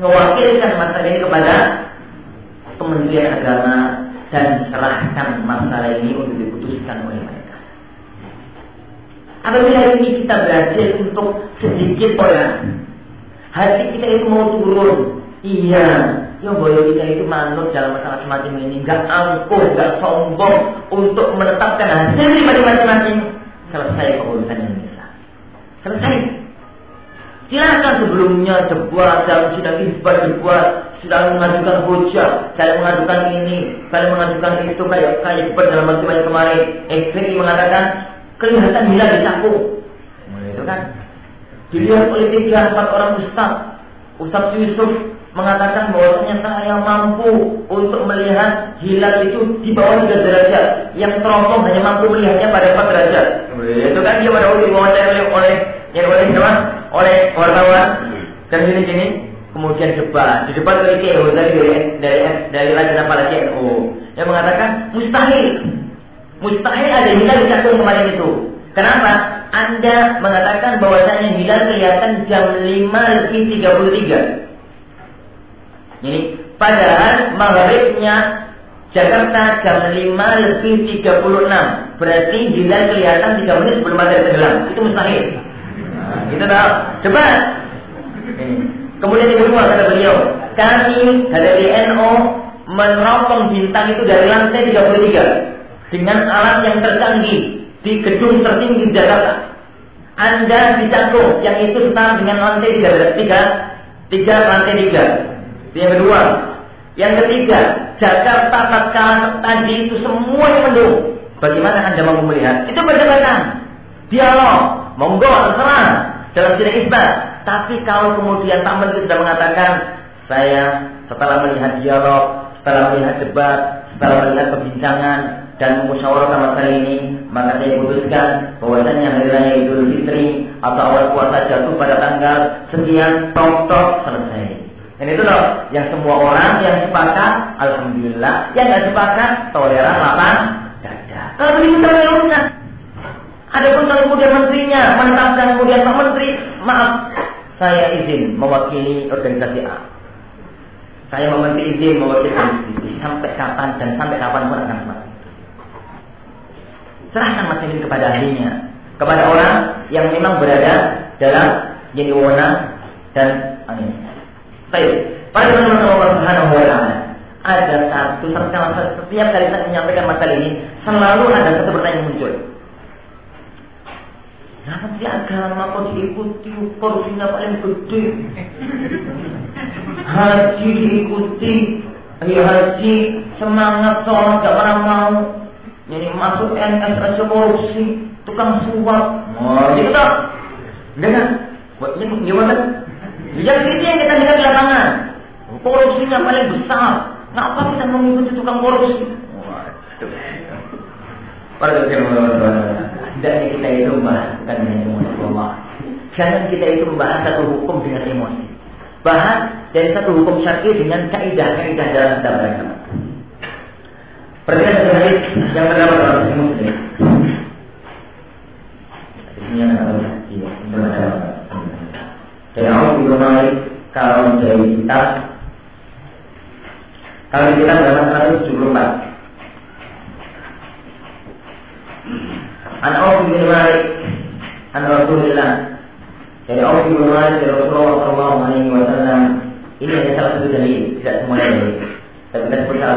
S1: mewakilkan masalah ini kepada Kementerian Agama dan serahkan masalah ini untuk diputuskan oleh mereka. Apabila hari ini kita berhasil untuk sedikit orang, hati kita itu mau turun. Iya, Ya boyo kita itu manut dalam masalah semacam ini Gak angkuh, gak sombong Untuk menetapkan hasil dari masing-masing selesai keurusan Indonesia. Selesai. Silakan sebelumnya dibuat dalam sidang isbat dibuat sedang mengajukan hujah, saya mengajukan ini, saya mengajukan itu kayak kayak dalam macam kemarin. FPI mengatakan kelihatan hilang di saku. Nah, itu kan dilihat oleh tiga empat orang ustaz. Ustaz Yusuf mengatakan bahwasanya saya mampu untuk melihat hilal itu di bawah tiga derajat. Yang teropong hanya mampu melihatnya pada empat derajat. Itu kan dia pada waktu diwawancara oleh oleh yang oleh siapa? Oleh wartawan dan sini sini kemudian debat di debat oleh CEO dari dari dari dari Raja Kepala CNO yang mengatakan mustahil mustahil ada hilal satu kemarin itu Kenapa? Anda mengatakan bahwasanya hilal kelihatan jam 5 lebih 33. Jadi padahal maghribnya Jakarta jam 5 lebih 36. Berarti hilal kelihatan 3 menit sebelum matahari tenggelam. Itu mustahil. Nah, gitu dong. Coba. Kemudian yang kedua kata beliau, kami dari NO meneropong bintang itu dari lantai 33 dengan alat yang tercanggih di gedung tertinggi di Jakarta. Anda dijangkau yang itu setara dengan lantai tiga, tiga, tiga lantai tiga. Yang kedua, yang ketiga, Jakarta tatkala tadi itu semuanya mendung. Bagaimana Anda mau melihat? Itu perdebatan, dialog, monggo terserah dalam sidang isbat. Tapi kalau kemudian Pak Menteri sudah mengatakan saya setelah melihat dialog, setelah melihat debat, setelah melihat perbincangan dan musyawarah masalah ini, maka saya putuskan bahwasanya hari raya Idul Fitri atau awal puasa jatuh pada tanggal sekian, tok tok selesai. Dan itu loh yang semua orang yang sepakat, alhamdulillah, yang nggak sepakat toleran lapang dada. Kalau begitu terlalu Ada pun kalau kemudian menterinya menetapkan kemudian Pak Menteri, maaf, saya izin mewakili organisasi A saya meminta izin mewakilkan diri sampai kapan dan sampai kapan pun akan mati. Serahkan masalah ini kepada ahlinya, kepada orang yang memang berada dalam jadi wewenang dan amin. Baik, pada teman-teman Allah Subhanahu wa taala ada satu setiap kali saya menyampaikan masalah ini selalu ada satu pertanyaan muncul. Nanti agama kok diikuti porsinya paling gede. Haji diikuti, haji semangat sholat gak pernah mau. Jadi masuk NS aja korupsi, tukang suap. Oh, gitu tak? Dengan buat ini gimana? Jadi itu yang kita lihat di lapangan. Korupsinya paling besar. Ngapa kita mengikuti tukang korupsi? Waduh. Pada Hendaknya kita itu membahas bukan dengan emosi Allah. Jangan kita itu membahas satu hukum dengan emosi. Bahas dari satu hukum syar'i dengan kaidah-kaidah dalam agama. Perhatikan hadis yang terdapat dalam Sahih Muslim. Hadisnya adalah iya, Dari Allah bin Malik kalau dari kitab kalau kita dalam 174 An Auf bin Malik An Rasulullah dari Auf bin Malik dari Rasulullah Sallallahu Alaihi Wasallam ini hanya salah satu dalil. Tidak semua dalil salah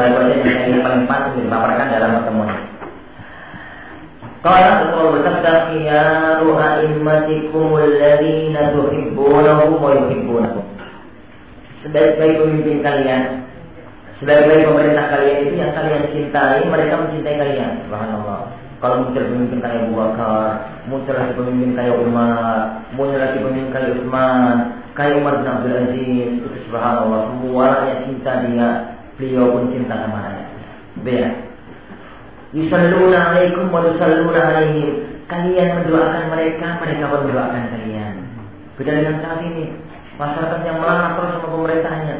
S1: satu aja yang ini paling pantas dipaparkan dalam pertemuan. Qala Rasulullah bersabda khiyaru a'immatikum alladhina tuhibbunahum wa yuhibbunakum Sebaik-baik pemimpin kalian Sebaik-baik pemerintah kalian itu yang kalian cintai Mereka mencintai kalian. Subhanallah. Kalau muncul pemimpin kayak Abu Bakar, muncul lagi pemimpin kayak Umar, muncul lagi pemimpin kayak Utsman, kayak Umar bin Abdul Aziz, itu subhanallah, semua rakyat cinta dia, beliau pun cinta sama rakyat. Biar. Yusalluna. Kalian mendoakan mereka, mereka pun mendoakan kalian. Beda dengan saat ini. Masyarakat yang melanggar terus sama pemerintahnya.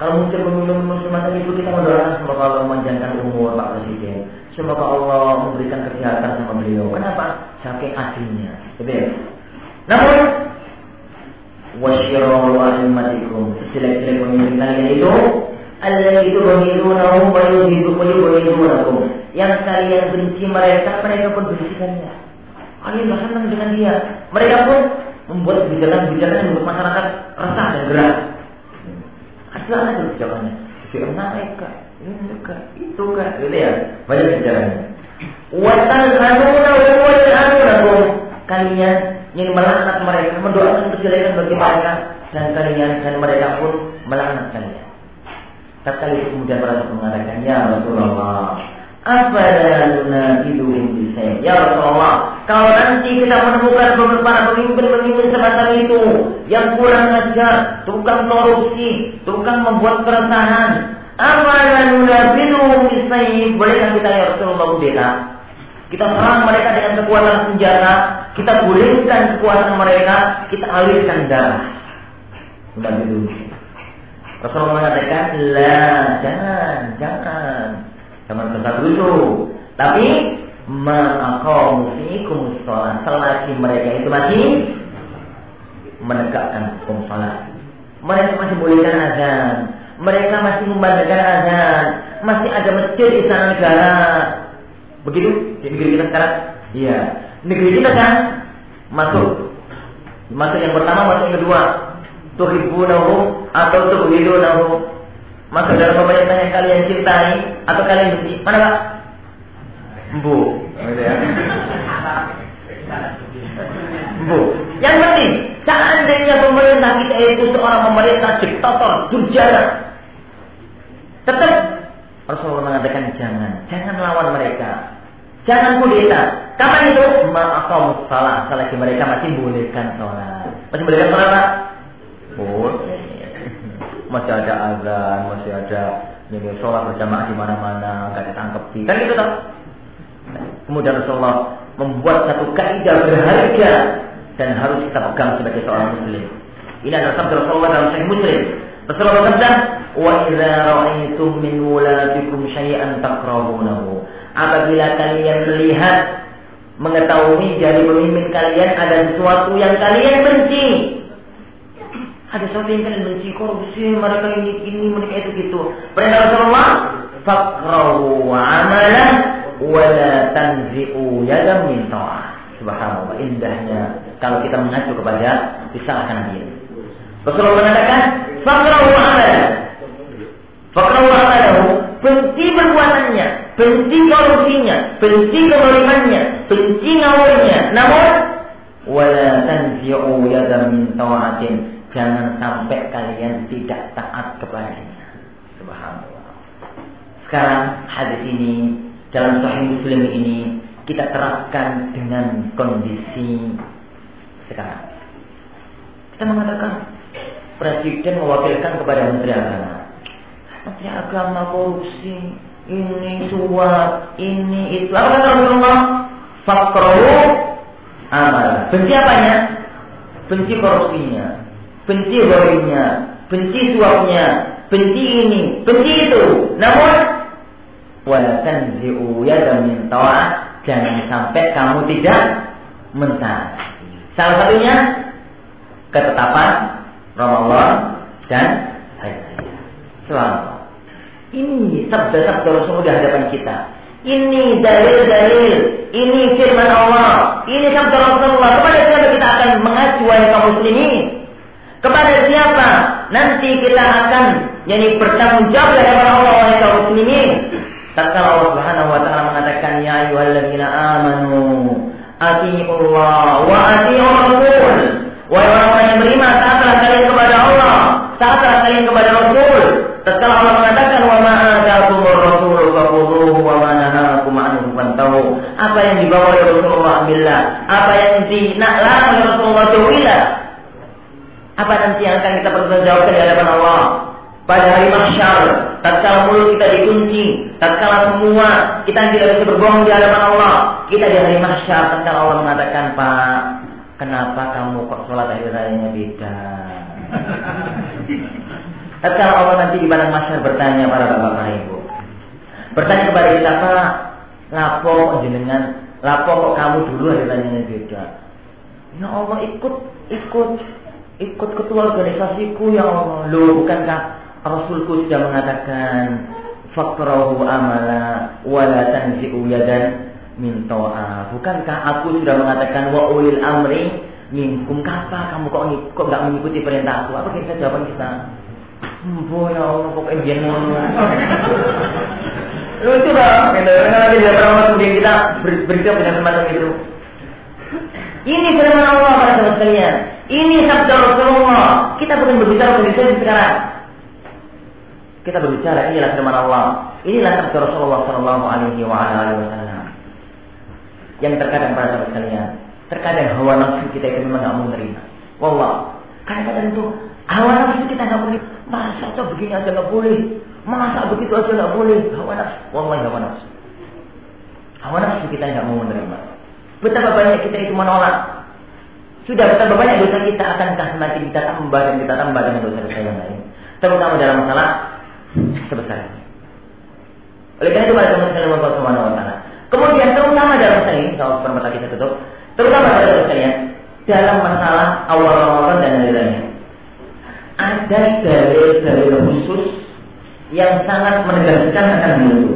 S1: Kalau muncul pemimpin semacam itu kita mendoakan semoga Allah memanjangkan umur Pak Presiden. Semoga Allah memberikan kesehatan sama beliau. Kenapa? Saking aslinya. Ya. Namun wasyirul a'immatikum jelek-jelek pemimpin kalian itu Allah itu bangidunahum wa yuhidunakum yang kalian benci mereka mereka pun benci kalian kalian senang dengan dia mereka pun membuat kebijakan-kebijakan untuk masyarakat resah dan gerak ada ada kebijakannya Firman naik ini kah, itu kah, gitu ya. Banyak bicaranya. Watal anuna wa anunakum. Kalian yang melaknat mereka, mendoakan kejelekan bagi mereka dan kalian dan mereka pun melaknat kalian. Tatkala itu kemudian Rasul mengatakan, Ya Rasulullah, apa nunabiduhum bisayf? Ya Rasulullah, kalau nanti kita menemukan para pemimpin-pemimpin semacam itu yang kurang ajar, tukang korupsi, tukang membuat keresahan, Amala nunabilu bisayf. Bolehkah kita ya Rasulullah kudeta? Kita serang mereka dengan kekuatan senjata, kita gulingkan kekuatan mereka, kita alirkan darah. Nunabilu. Rasulullah mengatakan, la, jangan, jangan. Jangan tetap dulu. Tapi ma'aqamu fiikum sholat selagi mereka itu masih menegakkan hukum sholat. Mereka masih bolehkan azan, mereka masih membandingkan azan, masih ada masjid di sana negara. Begitu di negeri kita sekarang? Iya. Negeri kita kan masuk masuk yang pertama, masuk yang kedua. Tuhibbunahu atau tuhwilunahu. Masuk dalam pemerintah yang kalian cintai atau kalian benci. Mana Pak? Bu. Gitu ya. Bu. Yang penting, seandainya pemerintah kita itu seorang pemerintah diktator, durjana, tetap Rasulullah mengatakan jangan, jangan lawan mereka. Jangan kudeta. Kapan itu? Ma'akamu salah. Selagi mereka masih bolehkan sholat. Masih bolehkan sholat Pak? Boleh. Masih ada azan, masih ada ini sholat berjamaah di mana-mana, nggak di. Kan gitu toh? Kemudian Rasulullah membuat satu kaidah berharga dan harus kita pegang sebagai seorang muslim. Ini adalah sabda Rasulullah dalam Sahih Muslim. Rasulullah bersabda, "Wa idza ra'aytum min wulatikum syai'an takrahunahu." Apabila kalian melihat mengetahui dari pemimpin kalian ada sesuatu yang kalian benci. Ada sesuatu yang kalian benci, korupsi, mereka ini, ini, mereka itu gitu. Perintah Rasulullah, fakrahu amalan wala tanzi'u yadam min ta'ah. Subhanallah, indahnya kalau kita mengacu kepada disalahkan dia. Rasulullah mengatakan, fakrahu amalan. Fakrahu amalahu, benci perbuatannya, benci korupsinya, benci kebalikannya, benci ngawurnya. Namun, wala tanzi'u yadam min ta'atin Jangan sampai kalian tidak taat kepadanya. Subhanallah. Sekarang hadis ini dalam Sahih Muslim ini kita terapkan dengan kondisi sekarang. Kita mengatakan presiden mewakilkan kepada menteri agama. Menteri agama korupsi, ini suap, ini itu. Apa kata Rasulullah? Fakrohu amal. Benci apanya? Benci korupsinya benci gorimnya, benci suapnya, benci ini, benci itu. Namun wala tanzi'u yada min ta'ah jangan sampai kamu tidak mentah. Salah satunya ketetapan Ramadan dan raya. Selamat. Ini sabda-sabda Rasulullah di hadapan kita. Ini dalil-dalil, ini firman Allah, ini sabda Rasulullah. Kepada siapa kita akan mengacu wahai kaum muslimin? Kepada siapa? Nanti kita akan jadi bertanggung jawab dari Allah wahai kaum muslimin. Tatkala Allah Subhanahu wa taala mengatakan ya ayyuhalladzina amanu atiiullah wa atiiur rasul. Wahai orang yang beriman, taatlah kalian kepada Allah, taatlah kalian kepada Rasul. Tatkala Allah mengatakan wa ma atakumur rasul fakhudhuhu wa ma nahakum anhu fantahu. Apa yang dibawa oleh Rasulullah ambillah, apa yang dinaklah oleh Rasulullah jauhilah. Apa nanti yang akan kita pertanggungjawabkan di hadapan Allah? Pada hari mahsyar, tatkala mulut kita dikunci, tatkala semua kita tidak bisa berbohong di hadapan Allah, kita di hari mahsyar, tatkala Allah mengatakan, Pak, kenapa kamu kok sholat hari rayanya beda? [LAUGHS] tatkala Allah nanti di padang mahsyar bertanya para bapak ibu, bertanya kepada kita, Pak, lapo jenengan, lapo kok kamu dulu hari rayanya beda? Ya Allah ikut, ikut ikut ketua organisasiku ya Allah. Loh, bukankah Rasulku sudah mengatakan fakrahu amala wala tanzi'u yadan min ta'a. Bukankah aku sudah mengatakan wa ulil amri minkum kata kamu kok kok enggak mengikuti perintah aku? Apa kira jawaban kita? Embo ya Allah kok enjen ngono. [LAUGHS] Lucu dong, gitu. Karena dia pernah kemudian kita berita dengan semacam itu. Ini firman Allah pada sahabat sekalian. Ini sabda Rasulullah. Kita bukan berbicara kondisi sekarang. Kita berbicara inilah firman Allah. Inilah sabda Rasulullah Shallallahu Alaihi Wasallam. Yang terkadang pada sahabat sekalian, terkadang hawa nafsu kita itu memang nggak mau menerima. Wallah, kadang-kadang itu hawa nafsu kita nggak boleh. Masa coba begini aja nggak boleh. Masa begitu aja nggak boleh. Hawa nafsu, wallahi hawa nafsu. Hawa nafsu kita nggak mau menerima. Betapa banyak kita itu menolak sudah betapa banyak dosa kita akankah semakin kita tambah dan kita tambah dengan dosa-dosa yang lain. Terutama dalam masalah sebesar ini. Oleh karena itu pada teman sekalian Allah Subhanahu wa Kemudian terutama dalam masalah ini, kalau permata kita tutup, terutama dalam sekalian, dalam masalah awal Ramadan dan raya. Ada dalil-dalil khusus yang sangat menegaskan akan hal itu.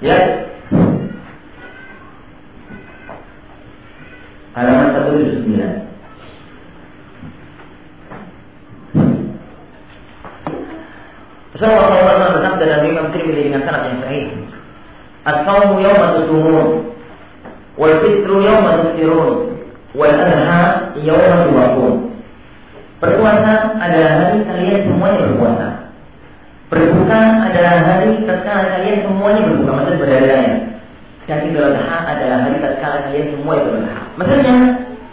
S1: Ya, halaman 179. Rasulullah SAW bersabda dalam Imam Tirmidzi dengan sanad yang sahih. As-sawmu yawma tusumun wal fitru yawma tusirun wal adha yawma tuwafun. Berpuasa adalah hari kalian semuanya berpuasa. Berbuka adalah hari tatkala kalian semuanya berbuka, maksudnya berada Dan Idul Adha adalah hari tatkala kalian semua Idul Adha. Maksudnya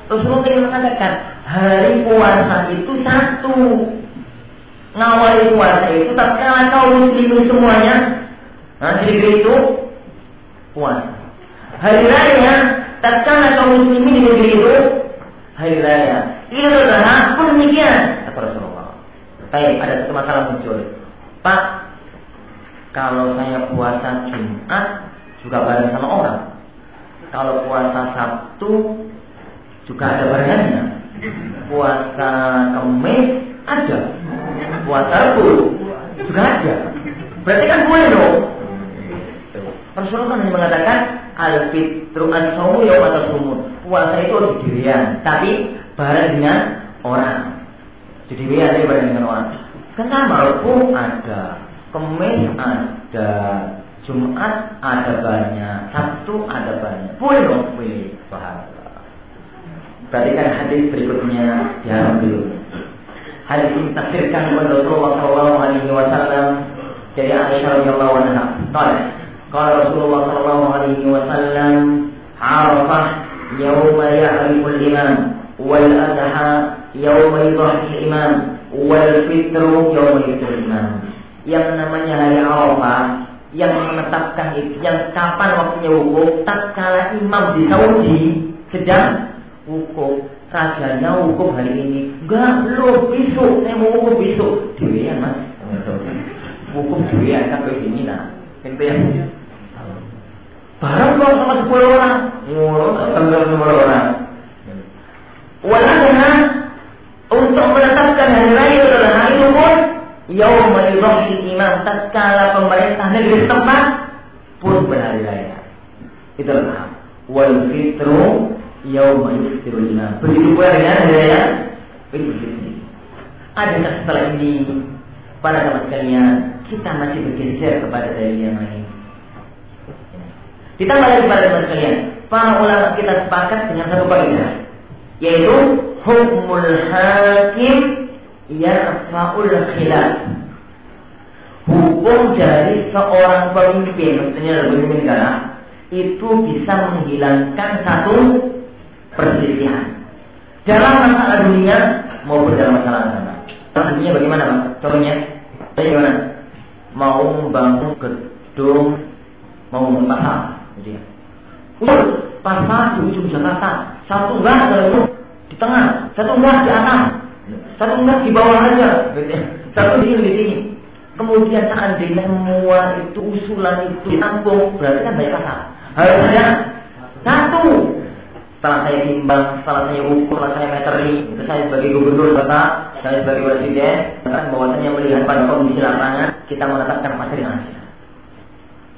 S1: Rasulullah ingin mengatakan hari puasa itu satu ngawali puasa itu tatkala kaum muslimin semuanya nah, jadi itu puasa. Hari raya tatkala kaum muslimin di negeri itu hari raya. Idul Adha pun demikian kata Rasulullah. Baik, ada satu masalah muncul. Pak, kalau saya puasa Jumat juga bareng sama orang. Kalau puasa Sabtu juga ada barengannya. Puasa Kamis ada puasa pun juga ada. Berarti kan boleh dong. Rasulullah kan hanya mengatakan al fitru an ya sumun. Puasa itu harus dirian, tapi bareng dengan orang. Jadi dia bareng dengan orang. Kenapa pun ada, kemis ada, Jumat ada banyak, Sabtu ada banyak. Boleh dong pilih. Berarti kan hadis berikutnya diambil Hadis ini tafsirkan oleh Rasulullah Shallallahu Alaihi Wasallam dari Aisyah radhiyallahu anha. Qala qala Rasulullah Shallallahu Alaihi Wasallam Arafah al-imam wal adha yawma yudhhi al-imam wal fitru yawma yudhhi al-imam. Yang namanya hari Arafah yang menetapkan itu, yang kapan waktunya wukuf, tatkala imam di Saudi sedang wukuf rajanya hukum hari ini. Enggak, belum besok. Saya mau hukum besok. Dewian mas. Hukum dewian kan kayak gini nah. Ente yang barang dong sama sepuluh orang. Ngurus sama sepuluh orang. Walahnya untuk menetapkan hari raya adalah hari umur Yaum yudhhi imam tatkala pemerintah negeri setempat pun berhari raya. Itulah wal fitru yauma yuftirul imam. Begitu pula dengan hari raya Idul Fitri. Adakah setelah ini para teman sekalian kita masih bergeser kepada dari yang lain? Kita lagi pada teman sekalian, para ulama kita sepakat dengan satu kaidah, yaitu hukmul hakim yarfa'ul khilaf. Hukum dari seorang pemimpin, maksudnya pemimpin negara, itu bisa menghilangkan satu perselisihan dalam masalah dunia maupun dalam masalah agama. Dunia bagaimana bang? Contohnya, bagaimana? Mau membangun gedung, mau pasar, jadi udah pasar di ujung Jakarta, satu enggak di tengah, satu enggak di atas, satu enggak di bawah aja, satu di sini di sini. Kemudian seandainya semua itu usulan itu ditampung, berarti kan banyak pasar. Harusnya satu setelah saya timbang, setelah saya ukur, setelah saya meteri, itu saya sebagai gubernur kota, saya sebagai presiden, kan bahwasanya melihat pada kondisi lapangan, kita menetapkan yang ada.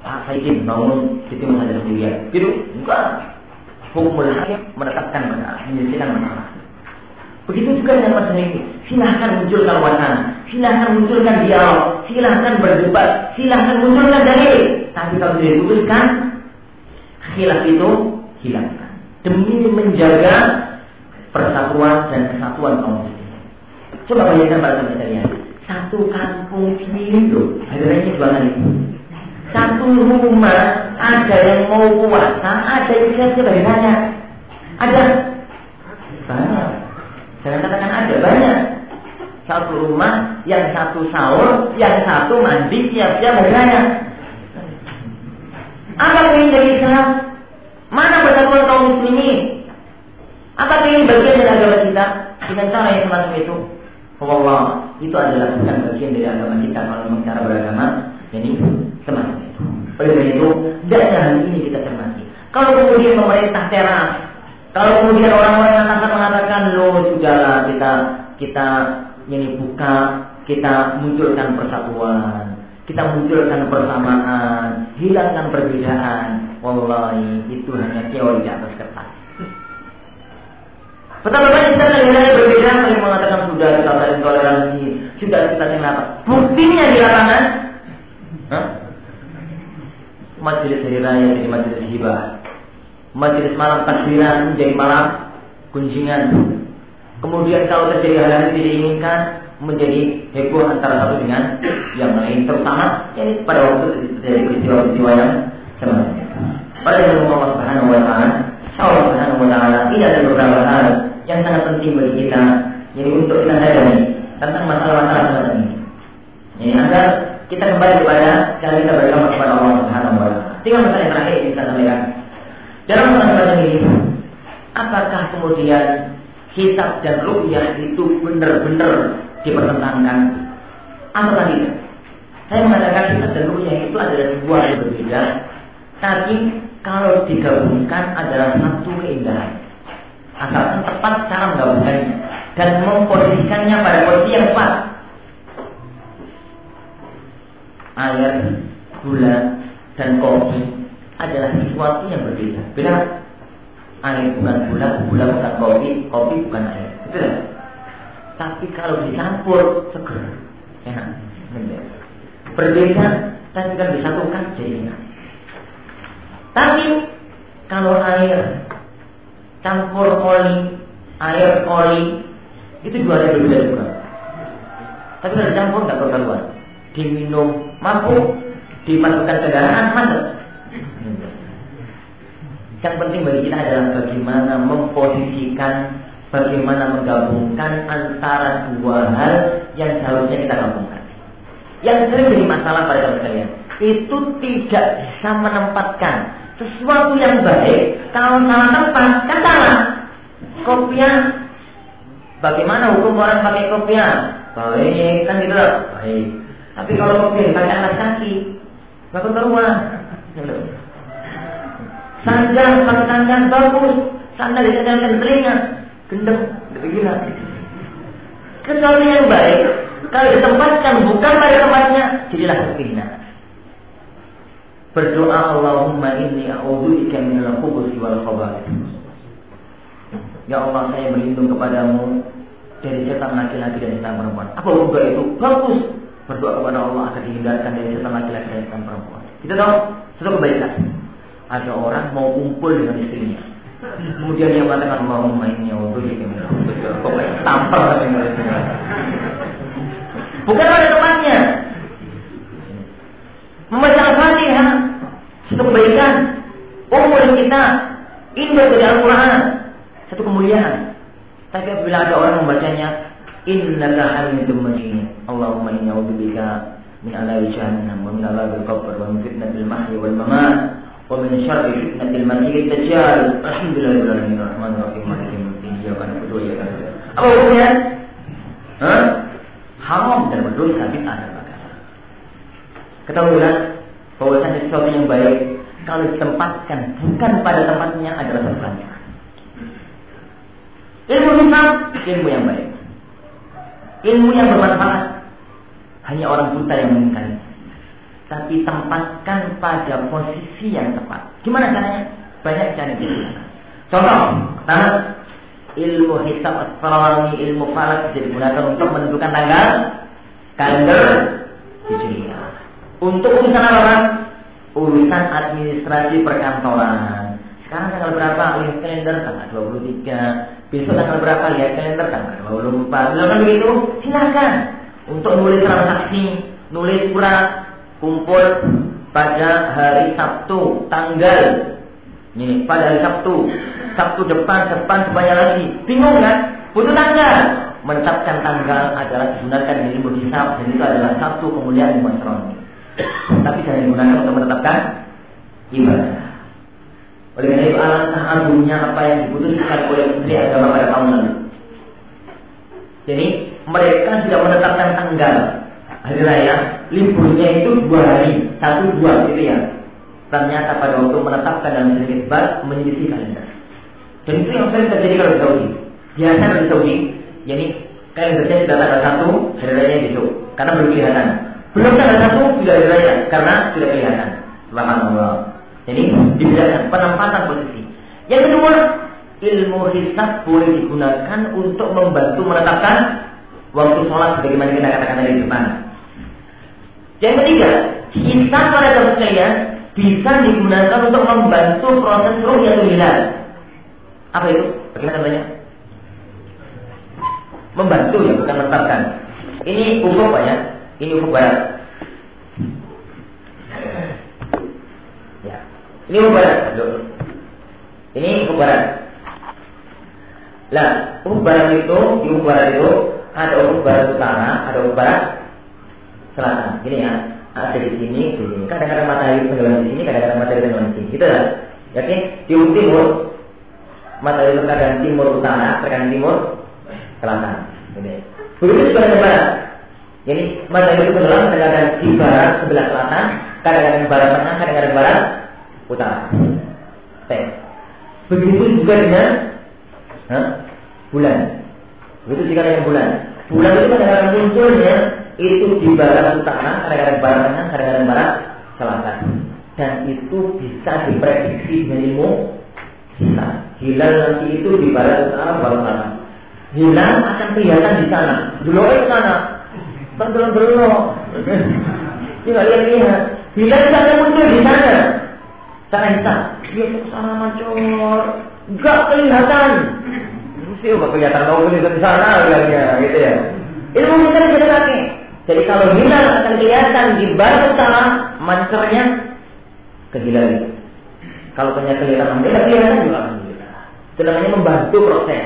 S1: Pak saya ingin bangun sistem saja sendirian. Gitu, enggak. Hukumul hakim menetapkan masalah, menyelesaikan masalah. Begitu juga dengan masalah ini. Silahkan munculkan wacana, silahkan munculkan dialog, silahkan berdebat, silahkan munculkan dalil. Tapi kalau tidak diputuskan, khilaf itu hilang demi menjaga persatuan dan kesatuan kaum muslimin. Coba bayangkan para teman sekalian, satu kampung ini loh, harganya dua kali. Satu rumah ada yang mau puasa, ada yang siap dari mana? Ada banyak. Jangan katakan ada banyak. Satu rumah, yang satu sahur, yang satu mandi, siap-siap hari Apa yang dari Islam? Mana persatuan kaum muslimin? Apakah ini bagian dari agama kita? Dengan cara yang semacam itu? Allah itu adalah bukan bagian dari agama kita kalau memang cara beragama. Jadi semacam itu. Oleh karena itu, tidak hal ini kita cermati. Kalau kemudian pemerintah teras, kalau kemudian orang-orang yang akan mengatakan, lo sudahlah kita kita ini buka, kita munculkan persatuan, kita munculkan persamaan, hilangkan perbedaan. Wallahi itu hanya teori di atas kertas. Betapa banyak kita menilai berbeda yang mengatakan sudah kita toleransi, sudah kita saling apa? Buktinya di lapangan, Hah? majelis hari raya jadi majelis hibah, majelis malam takbiran menjadi malam kunjungan. Kemudian kalau terjadi hal-hal yang tidak diinginkan menjadi heboh antara satu dengan yang lain, terutama ini pada waktu terjadi peristiwa-peristiwa yang sebenarnya. Pada zaman Allah Subhanahu Wa Taala, Allah Subhanahu Wa Taala tidak ada beberapa hal yang sangat penting bagi kita jadi untuk kita sadari tentang masalah-masalah semacam ini. Jadi agar kita kembali kepada cara kita beragama kepada Allah Subhanahu wa taala. Tinggal masalah yang terakhir yang kita sampaikan. Dalam masalah ini, apakah kemudian hisab dan rukyah itu benar-benar dipertentangkan atau tidak? Saya mengatakan hisab dan rukyah itu adalah dua yang berbeda, tapi kalau digabungkan adalah satu keindahan asalkan tepat cara menggabungkannya dan memposisikannya pada posisi yang tepat. Air, gula, dan kopi adalah sesuatu yang berbeda. Beda. Air bukan gula, gula bukan kopi, kopi bukan air. Betul? Tapi kalau dicampur seger, enak. Berbeda, tapi kan disatukan jadi enak. Tapi kalau air campur oli, air oli, itu dua yang berbeda juga. Tapi kalau campur nggak keluar. Diminum mampu, dimasukkan ke darah mantap. Yang penting bagi kita adalah bagaimana memposisikan, bagaimana menggabungkan antara dua hal yang seharusnya kita gabungkan. Yang sering jadi masalah pada kalian itu tidak bisa menempatkan sesuatu yang baik kalau salah tempat kan salah. Kopiah. Bagaimana hukum orang pakai kopiah? Baik kan gitu loh. Baik. Tapi kalau kopiah pakai alas kaki keluar sandal pakai sandal bagus sandal disandalkan telinga gendeng begini kecuali yang baik kalau ditempatkan bukan pada tempatnya jadilah keinginan Berdoa Allahumma inni a'udzubika minal khubuthi wal khabaith. Ya Allah, saya berlindung kepadamu dari setan laki-laki dan setan perempuan. Apa juga itu? Bagus. Berdoa kepada Allah agar dihindarkan dari setan laki-laki dan setan perempuan. Kita tahu satu kebaikan. Ada orang mau kumpul dengan istrinya. Kemudian dia mengatakan Allahumma inni a'udzubika minal khubuthi wal khabaith. Tampar Bukan pada tempatnya. Membaca Al-Fatihah satu kebaikan. Umur kita indah dari Al-Quran. Satu kemuliaan. Tapi apabila ada orang membacanya, Innaka hamidum majid. Allahumma inni a'udzubika min adzabi jahannam wa min qabr wa min fitnatil mahya wal mamat wa min syarri fitnatil masiihid dajjal. Alhamdulillahirabbil alamin arrahmanir rahim maliki yaumiddin. Iyyaka na'budu wa iyyaka nasta'in. Apa hukumnya? Hah? Haram dan berdosa bid'ah dan perkara. Ketahuilah bahwasanya sesuatu yang baik kalau ditempatkan bukan pada tempatnya adalah sesuatu Ilmu hisab, ilmu yang baik. Ilmu yang bermanfaat. Hanya orang buta yang menginginkan. Tapi tempatkan pada posisi yang tepat. Gimana caranya? Banyak cara digunakan. Contoh, pertama, ilmu hisab astronomi, ilmu falak bisa digunakan untuk menentukan tanggal kalender hijriah. Untuk urusan apa? Urusan administrasi perkantoran. Sekarang tanggal berapa? Lihat kalender tanggal 23. Besok tanggal berapa? Lihat kalender tanggal 24. Silakan begitu? Silakan. Untuk nulis transaksi, nulis surat, kumpul pada hari Sabtu, tanggal ini pada hari Sabtu, Sabtu depan, depan sebanyak lagi. Bingung kan? Butuh tanggal. Menetapkan tanggal adalah digunakan di ilmu hisab dan itu adalah satu kemuliaan ilmu astronomi tapi jangan digunakan untuk menetapkan ibadah. Oleh karena itu alangkah agungnya apa yang diputuskan oleh Menteri Agama pada tahun lalu. Jadi mereka sudah menetapkan tanggal hari raya, liburnya itu dua hari, satu dua gitu ya. ternyata pada waktu menetapkan dalam sedikit bar menyelisih kalender. Dan itu yang sering terjadi kalau di Saudi. Biasa di Saudi, jadi kalendernya sudah tanggal satu, hari raya itu, karena belum kelihatan. Belum tanggal satu sudah hari raya, karena sudah kelihatan. Allah. Jadi dibedakan penempatan posisi. Yang kedua, ilmu hisab boleh digunakan untuk membantu menetapkan waktu sholat sebagaimana kita katakan tadi di depan. Yang ketiga, hisab pada sekalian bisa digunakan untuk membantu proses ruh yang hilal. Apa itu? Bagaimana namanya? Membantu ya, bukan menetapkan. Ini ufuk Pak ya. Ini ufuk barat. Ya. Ini ufuk barat. Ini ufuk barat. Lah, ufuk barat itu, di ufuk barat itu ada ufuk barat utara, ada ufuk barat selatan. Gini ya, ada di sini, di sini. Kadang-kadang matahari tenggelam di sini, kadang-kadang matahari tenggelam di sini. Gitu lah. Jadi di timur matahari terkadang timur utara, terkadang timur selatan. Ini. Begitu juga dengan barat. Jadi matahari itu tenggelam kadang-kadang di barat sebelah selatan, kadang-kadang barat tengah, kadang-kadang barat utara. Oke. Begitu juga dengan huh? bulan. Begitu juga dengan bulan. Bulan itu kadang-kadang munculnya itu di barat utara, kadang-kadang barat tengah, kadang-kadang barat selatan. Dan itu bisa diprediksi dengan ilmu hilal. Hilal nanti itu di barat utara, barat utara. Hilal akan kelihatan di sana. Dulu ke sana. Kan belum belum. Tinggal lihat-lihat. Hilal akan muncul di sana. Sana hitam. Dia ke sana mancur. Gak kelihatan. Mesti gak kelihatan. Kalau kelihatan di sana hilalnya, gitu ya. Ilmu kita kita pakai. Jadi kalau hilal akan kelihatan di barat utara, mancernya ke hilal Kalau ternyata kelihatan tidak kelihatan juga alhamdulillah. Itu namanya membantu proses.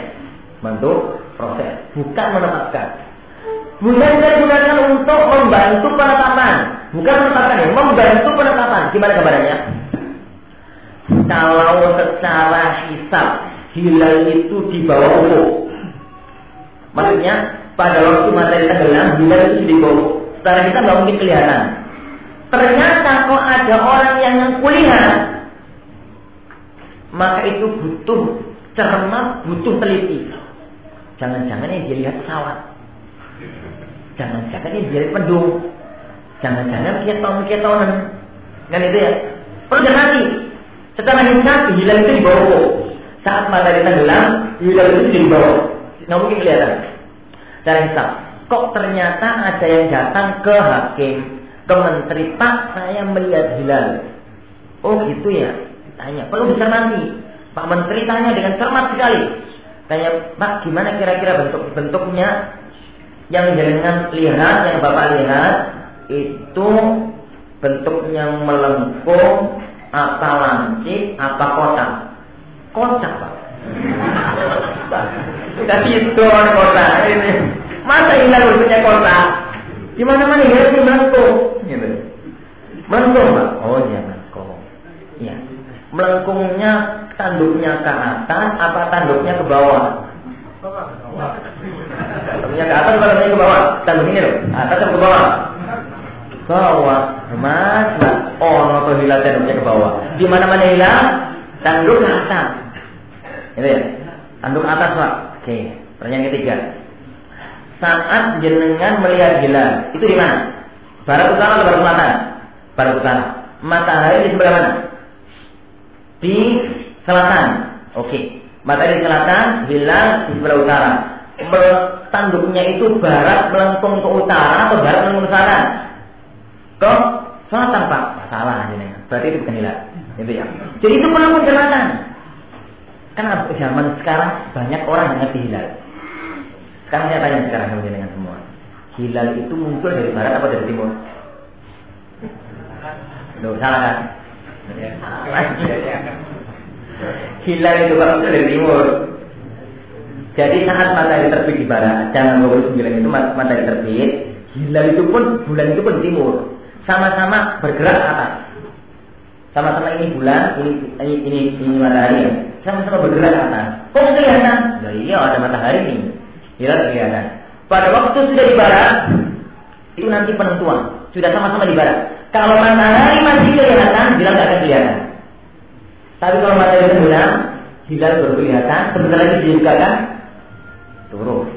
S1: Membantu proses, bukan menetapkan. Bukan saya gunakan untuk membantu penetapan. Bukan menetapkan ya, membantu penetapan. Gimana kabarnya? Kalau secara hisap hilal itu di bawah ufuk. Maksudnya pada waktu matahari tenggelam hilal itu bawah. Secara kita nggak mungkin kelihatan. Ternyata kok ada orang yang kuliah, maka itu butuh cermat, butuh teliti. Jangan-jangan yang dilihat pesawat. Jangan-jangan yang dilihat pendung. Jangan-jangan keton-ketonan. Kan itu ya. Perlu cermati. Setelah hisab, hilal itu di bawah. Saat matahari tenggelam, hilal itu di bawah. Nggak mungkin kelihatan. Cara hisab. Kok ternyata ada yang datang ke hakim, ke menteri, Pak, saya melihat hilal. Oh gitu ya. Tanya, perlu dicermati. Pak Menteri tanya dengan cermat sekali. Tanya, Pak, gimana kira-kira bentuk-bentuknya yang jangan lihat, yang Bapak lihat itu bentuknya melengkung, apa lancip, apa kotak? Kotak, Pak. [LAUGHS] Kasih itu orang kotak ini. Masa hilang bentuknya kotak? Di mana-mana ya itu melengkung, gitu. Melengkung, Pak. Oh iya, melengkung. Iya. Melengkungnya tanduknya ke atas apa tanduknya ke bawah? Tanduknya ke atas apa tanduknya ke bawah? Tanduk ini loh, atas atau ke bawah? Bawah, mas, mas. Oh, nopo hilang tanduknya ke bawah. Di mana mana hilang? Tanduk ke atas. Itu ya. Tanduk atas pak. Oke. Pertanyaan ketiga. Saat jenengan melihat hilal, itu di mana? Barat utara atau barat selatan? Barat utara. Matahari di sebelah mana? Di selatan. Oke. Matahari selatan, hilal di sebelah utara. Tanduknya itu barat melengkung ke utara atau barat melengkung ke selatan? Ke selatan pak. Salah ini. Berarti itu bukan hilal. Itu ya. Jadi itu perlu penjelasan. Karena zaman sekarang banyak orang yang ngerti hilal. Sekarang saya tanya sekarang kemudian dengan semua. Hilal itu muncul dari barat apa dari timur? Loh, salah kan? Hilal itu kalau dari timur. Jadi saat matahari terbit di barat, jangan 29 itu matahari terbit, hilal itu pun bulan itu pun timur. Sama-sama bergerak atas. Sama-sama ini bulan, ini ini ini, ini matahari ya. Sama-sama bergerak ke atas. Kok kelihatan? Ya iya ada matahari ini. Hilal kelihatan. Pada waktu sudah di barat, itu nanti penentuan. Sudah sama-sama di barat. Kalau matahari masih kelihatan, hilal nggak akan kelihatan. Tapi kalau matahari tenggelam, hilal baru kelihatan. Sebentar lagi juga kan turun.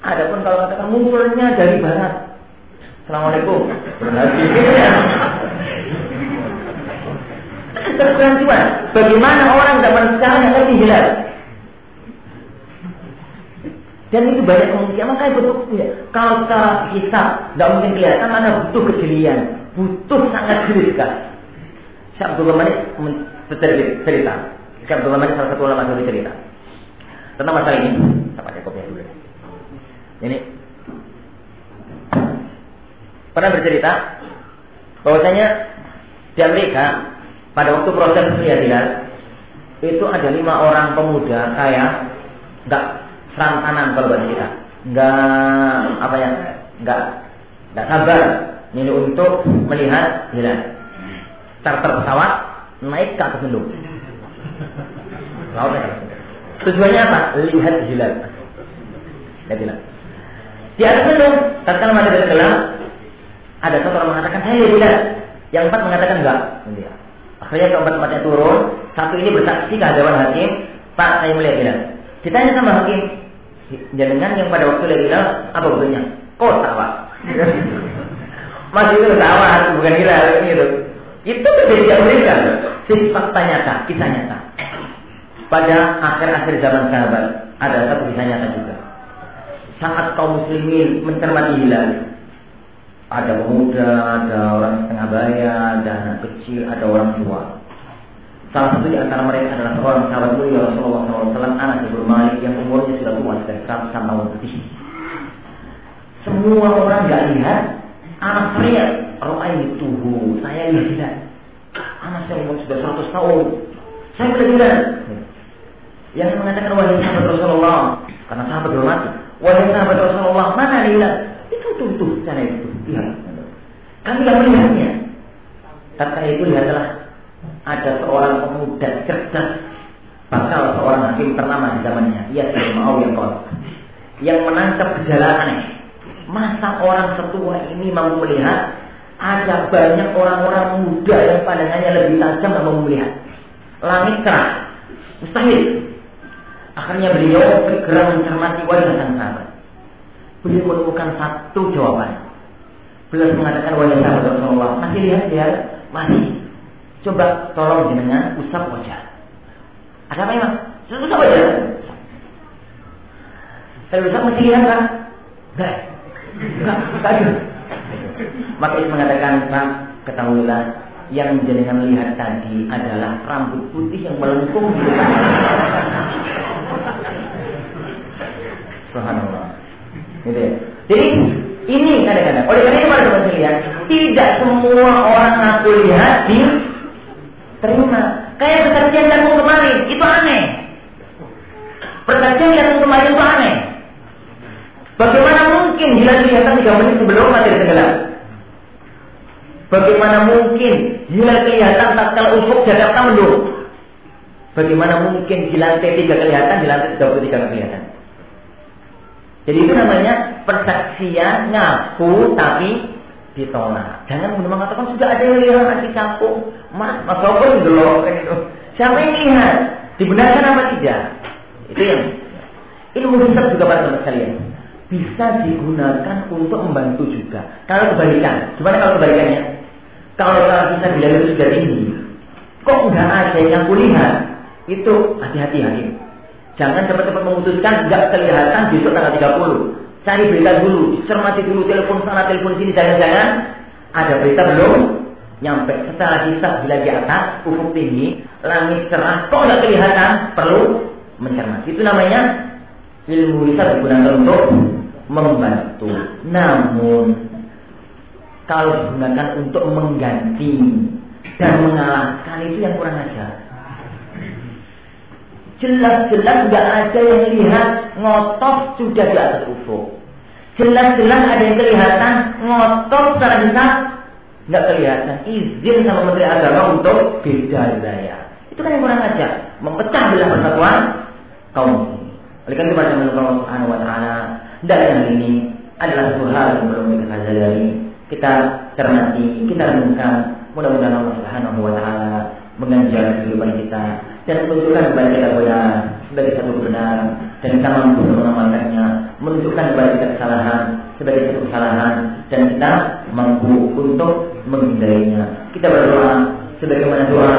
S1: Adapun kalau katakan munculnya dari barat, Assalamualaikum. Berarti Cuma bagaimana orang zaman sekarang yang lebih hilal? Dan itu banyak kemungkinan. Makanya betul ya. Kalau kita hisap tidak mungkin kelihatan mana butuh kejelian, butuh sangat jeli sekali. Syekh Abdul Malik cerita. Syekh Abdul Malik salah satu ulama dari cerita tentang masalah ini. Kita pakai kopinya dulu. Ini pernah bercerita bahwasanya di Amerika pada waktu proses hilal itu ada lima orang pemuda kaya nggak serantanan kalau bahasa kita. Enggak apa ya? Enggak enggak sabar ini untuk melihat hilal. Charter pesawat naik ke atas mendung. Laut Tujuannya apa? Lihat hilal. Lihat hilal. Di atas mendung, tatkala matahari gelap, ada satu orang mengatakan saya lihat. Yang empat mengatakan enggak. Akhirnya keempat-empatnya turun. Satu ini bersaksi ke hadapan hakim, Pak saya melihat hilal. Ditanya sama hakim, Jangan yang pada waktu dari hilal apa bentuknya? Kota pak. [LAUGHS] Masih itu sawah, bukan hilal itu. Itu tidak mereka. Sisi fakta nyata, kisah nyata. Pada akhir-akhir zaman sahabat ada satu kisah nyata juga. Saat kaum muslimin mencermati hilal, ada pemuda, ada orang setengah baya, ada anak kecil, ada orang tua. Salah satu di antara mereka adalah seorang sahabat mulia Rasulullah SAW, anak Ibu Malik yang umurnya sudah tua sudah ratusan tahun lebih. Semua orang nggak lihat, anak saya, roai tuhu, saya lihat. Anak saya umur sudah 100 tahun, saya lihat. Yang mengatakan wahai sahabat Rasulullah, karena sahabat belum mati, wahai sahabat Rasulullah, mana lihat? Itu tuh itu, lihat. Kami yang melihatnya. Tatkala itu lihatlah ada seorang pemuda cerdas bakal seorang hakim ternama di zamannya. Ia tidak mau yang kau yang menangkap gejala aneh. Masa orang setua ini mau melihat? Ada banyak orang-orang muda yang pandangannya lebih tajam dan mau melihat. Langit cerah. Mustahil. Akhirnya beliau segera mencermati wajah sang sahabat. Beliau menemukan satu jawaban beliau mengatakan wajah sahabat Rasulullah masih lihat ya masih Coba tolong jenengan usap wajah. Ada apa ya? Usap wajah. Kalau usap mesti lihat kan? Enggak. Enggak. Maka itu mengatakan, Pak, ketahuilah yang jenengan lihat tadi adalah rambut putih yang melengkung di. Subhanallah. Gitu ya. Jadi ini kadang-kadang. Oleh karena itu pada teman sekalian, tidak semua orang aku lihat di terima. Kayak persaksian jantung kemarin, itu aneh. Persaksian jantung kemarin itu aneh. Bagaimana mungkin hilal kelihatan tiga menit sebelum materi tenggelam? Bagaimana mungkin hilal kelihatan tak kalau ufuk Jakarta mendung? Bagaimana mungkin di lantai tiga kelihatan, di lantai tiga puluh tiga kelihatan? Jadi itu namanya persaksian ngaku tapi ditolak. Jangan kemudian mengatakan sudah ada yang lihat di kampung, mas, mas Robert gelok kan itu. Siapa yang lihat? Dibenarkan apa tidak? Itu yang ilmu hisab juga pada teman sekalian bisa digunakan untuk membantu juga. Kalau kebalikan, gimana kalau kebalikannya? Kalau kalau kita bilang sudah tinggi, kok nggak ada yang kulihat? Itu hati-hati hakim. Jangan cepat-cepat memutuskan nggak kelihatan besok tanggal 30 Cari berita dulu, cermati dulu telepon sana, telepon sini, jangan-jangan ada berita belum nyampe. Setelah hisap bila di atas, ufuk tinggi, langit cerah, kok nggak kelihatan? Perlu mencermati. Itu namanya ilmu hisap digunakan untuk membantu. Namun kalau digunakan untuk mengganti dan mengalahkan itu yang kurang ajar. Jelas-jelas nggak ada yang lihat ngotot sudah di atas ufuk. Jelas-jelas ada yang kelihatan ngotot secara bisa nggak kelihatan. Izin sama Menteri Agama untuk beda wilayah. Itu kan yang kurang aja. Memecah belah persatuan kaum muslimin. Oleh karena itu pada Allah Subhanahu Wa Taala dalam ini adalah satu hal yang belum kita sadari kita cermati, kita renungkan. Mudah-mudahan Allah Subhanahu wa taala mengajar kehidupan kita dan menunjukkan kepada kita benar sebagai satu kebenaran dan kita mampu mengamalkannya, menunjukkan kepada kita kesalahan sebagai satu kesalahan dan kita mampu untuk menghindarinya. Kita berdoa sebagaimana doa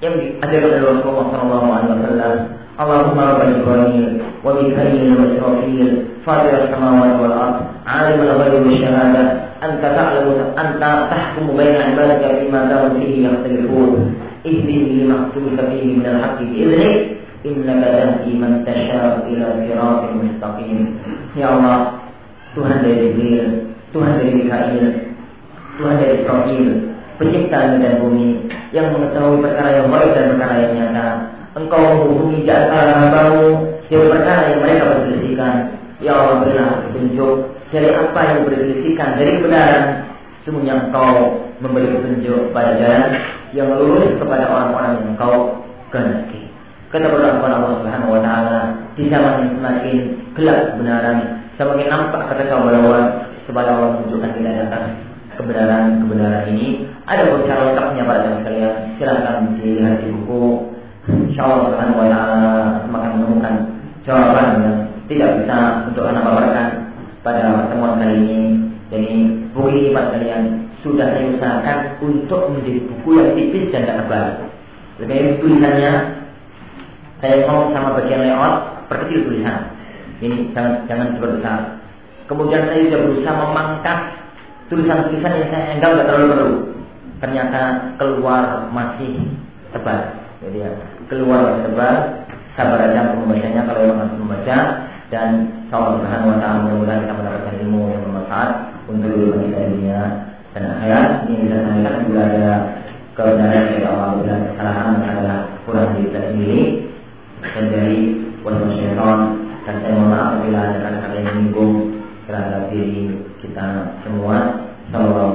S1: yang diajarkan oleh Rasulullah Shallallahu Alaihi Wasallam. Allahumma rabbal Ibrahim wa Mikail wa Israfil fatir as-samawati wal ard ibadika fima kanu fihi yakhtalifun ihdini lima ikhtalafa fihi min al-haqqi bi idhnik innaka tahdi man tasha'u ila siratin mustaqim ya Allah Tuhan dari Jibril Tuhan dari Mikail Tuhan dari Israfil pencipta langit dan bumi yang mengetahui perkara yang baik dan perkara yang nyata. Engkau menghubungi di antara hambamu perkara yang mereka perselisihkan. Ya Allah berilah petunjuk dari apa yang berselisihkan dari kebenaran. Semuanya engkau memberi petunjuk pada jalan yang lurus kepada orang-orang yang engkau kehendaki. Kata kepada Allah Subhanahu wa taala di zaman yang semakin gelap kebenaran, semakin nampak kata kau bahwa kepada Allah menunjukkan tidak datang kebenaran-kebenaran ini ada beberapa lengkapnya pada teman sekalian silahkan dilihat di buku Insya Allah Subhanahu Wa Taala akan menemukan jawaban yang tidak bisa untuk anda paparkan pada pertemuan kali ini. Jadi buku ini pada kalian sudah saya usahakan untuk menjadi buku yang tipis dan tak tebal lebih tulisannya saya ngomong sama bagian layout perkecil tulisan. Ini jangan jangan besar kemudian saya sudah berusaha memangkas tulisan-tulisan yang saya enggak nggak terlalu perlu. Ternyata keluar masih tebal. Jadi ya keluar tebal. Sabar aja membacanya kalau memang harus membaca dan Allah Subhanahu Wa Taala mudah-mudahan kita mendapatkan ilmu yang bermanfaat untuk kehidupan kita dunia dan akhirat. Ini bisa sampaikan bila ada kebenaran dari Allah bila kesalahan adalah kurang diri kita sendiri dan dari wajah syaitan. Dan saya mohon maaf bila ada kata-kata yang menyinggung terhadap diri kita semua. Sallallahu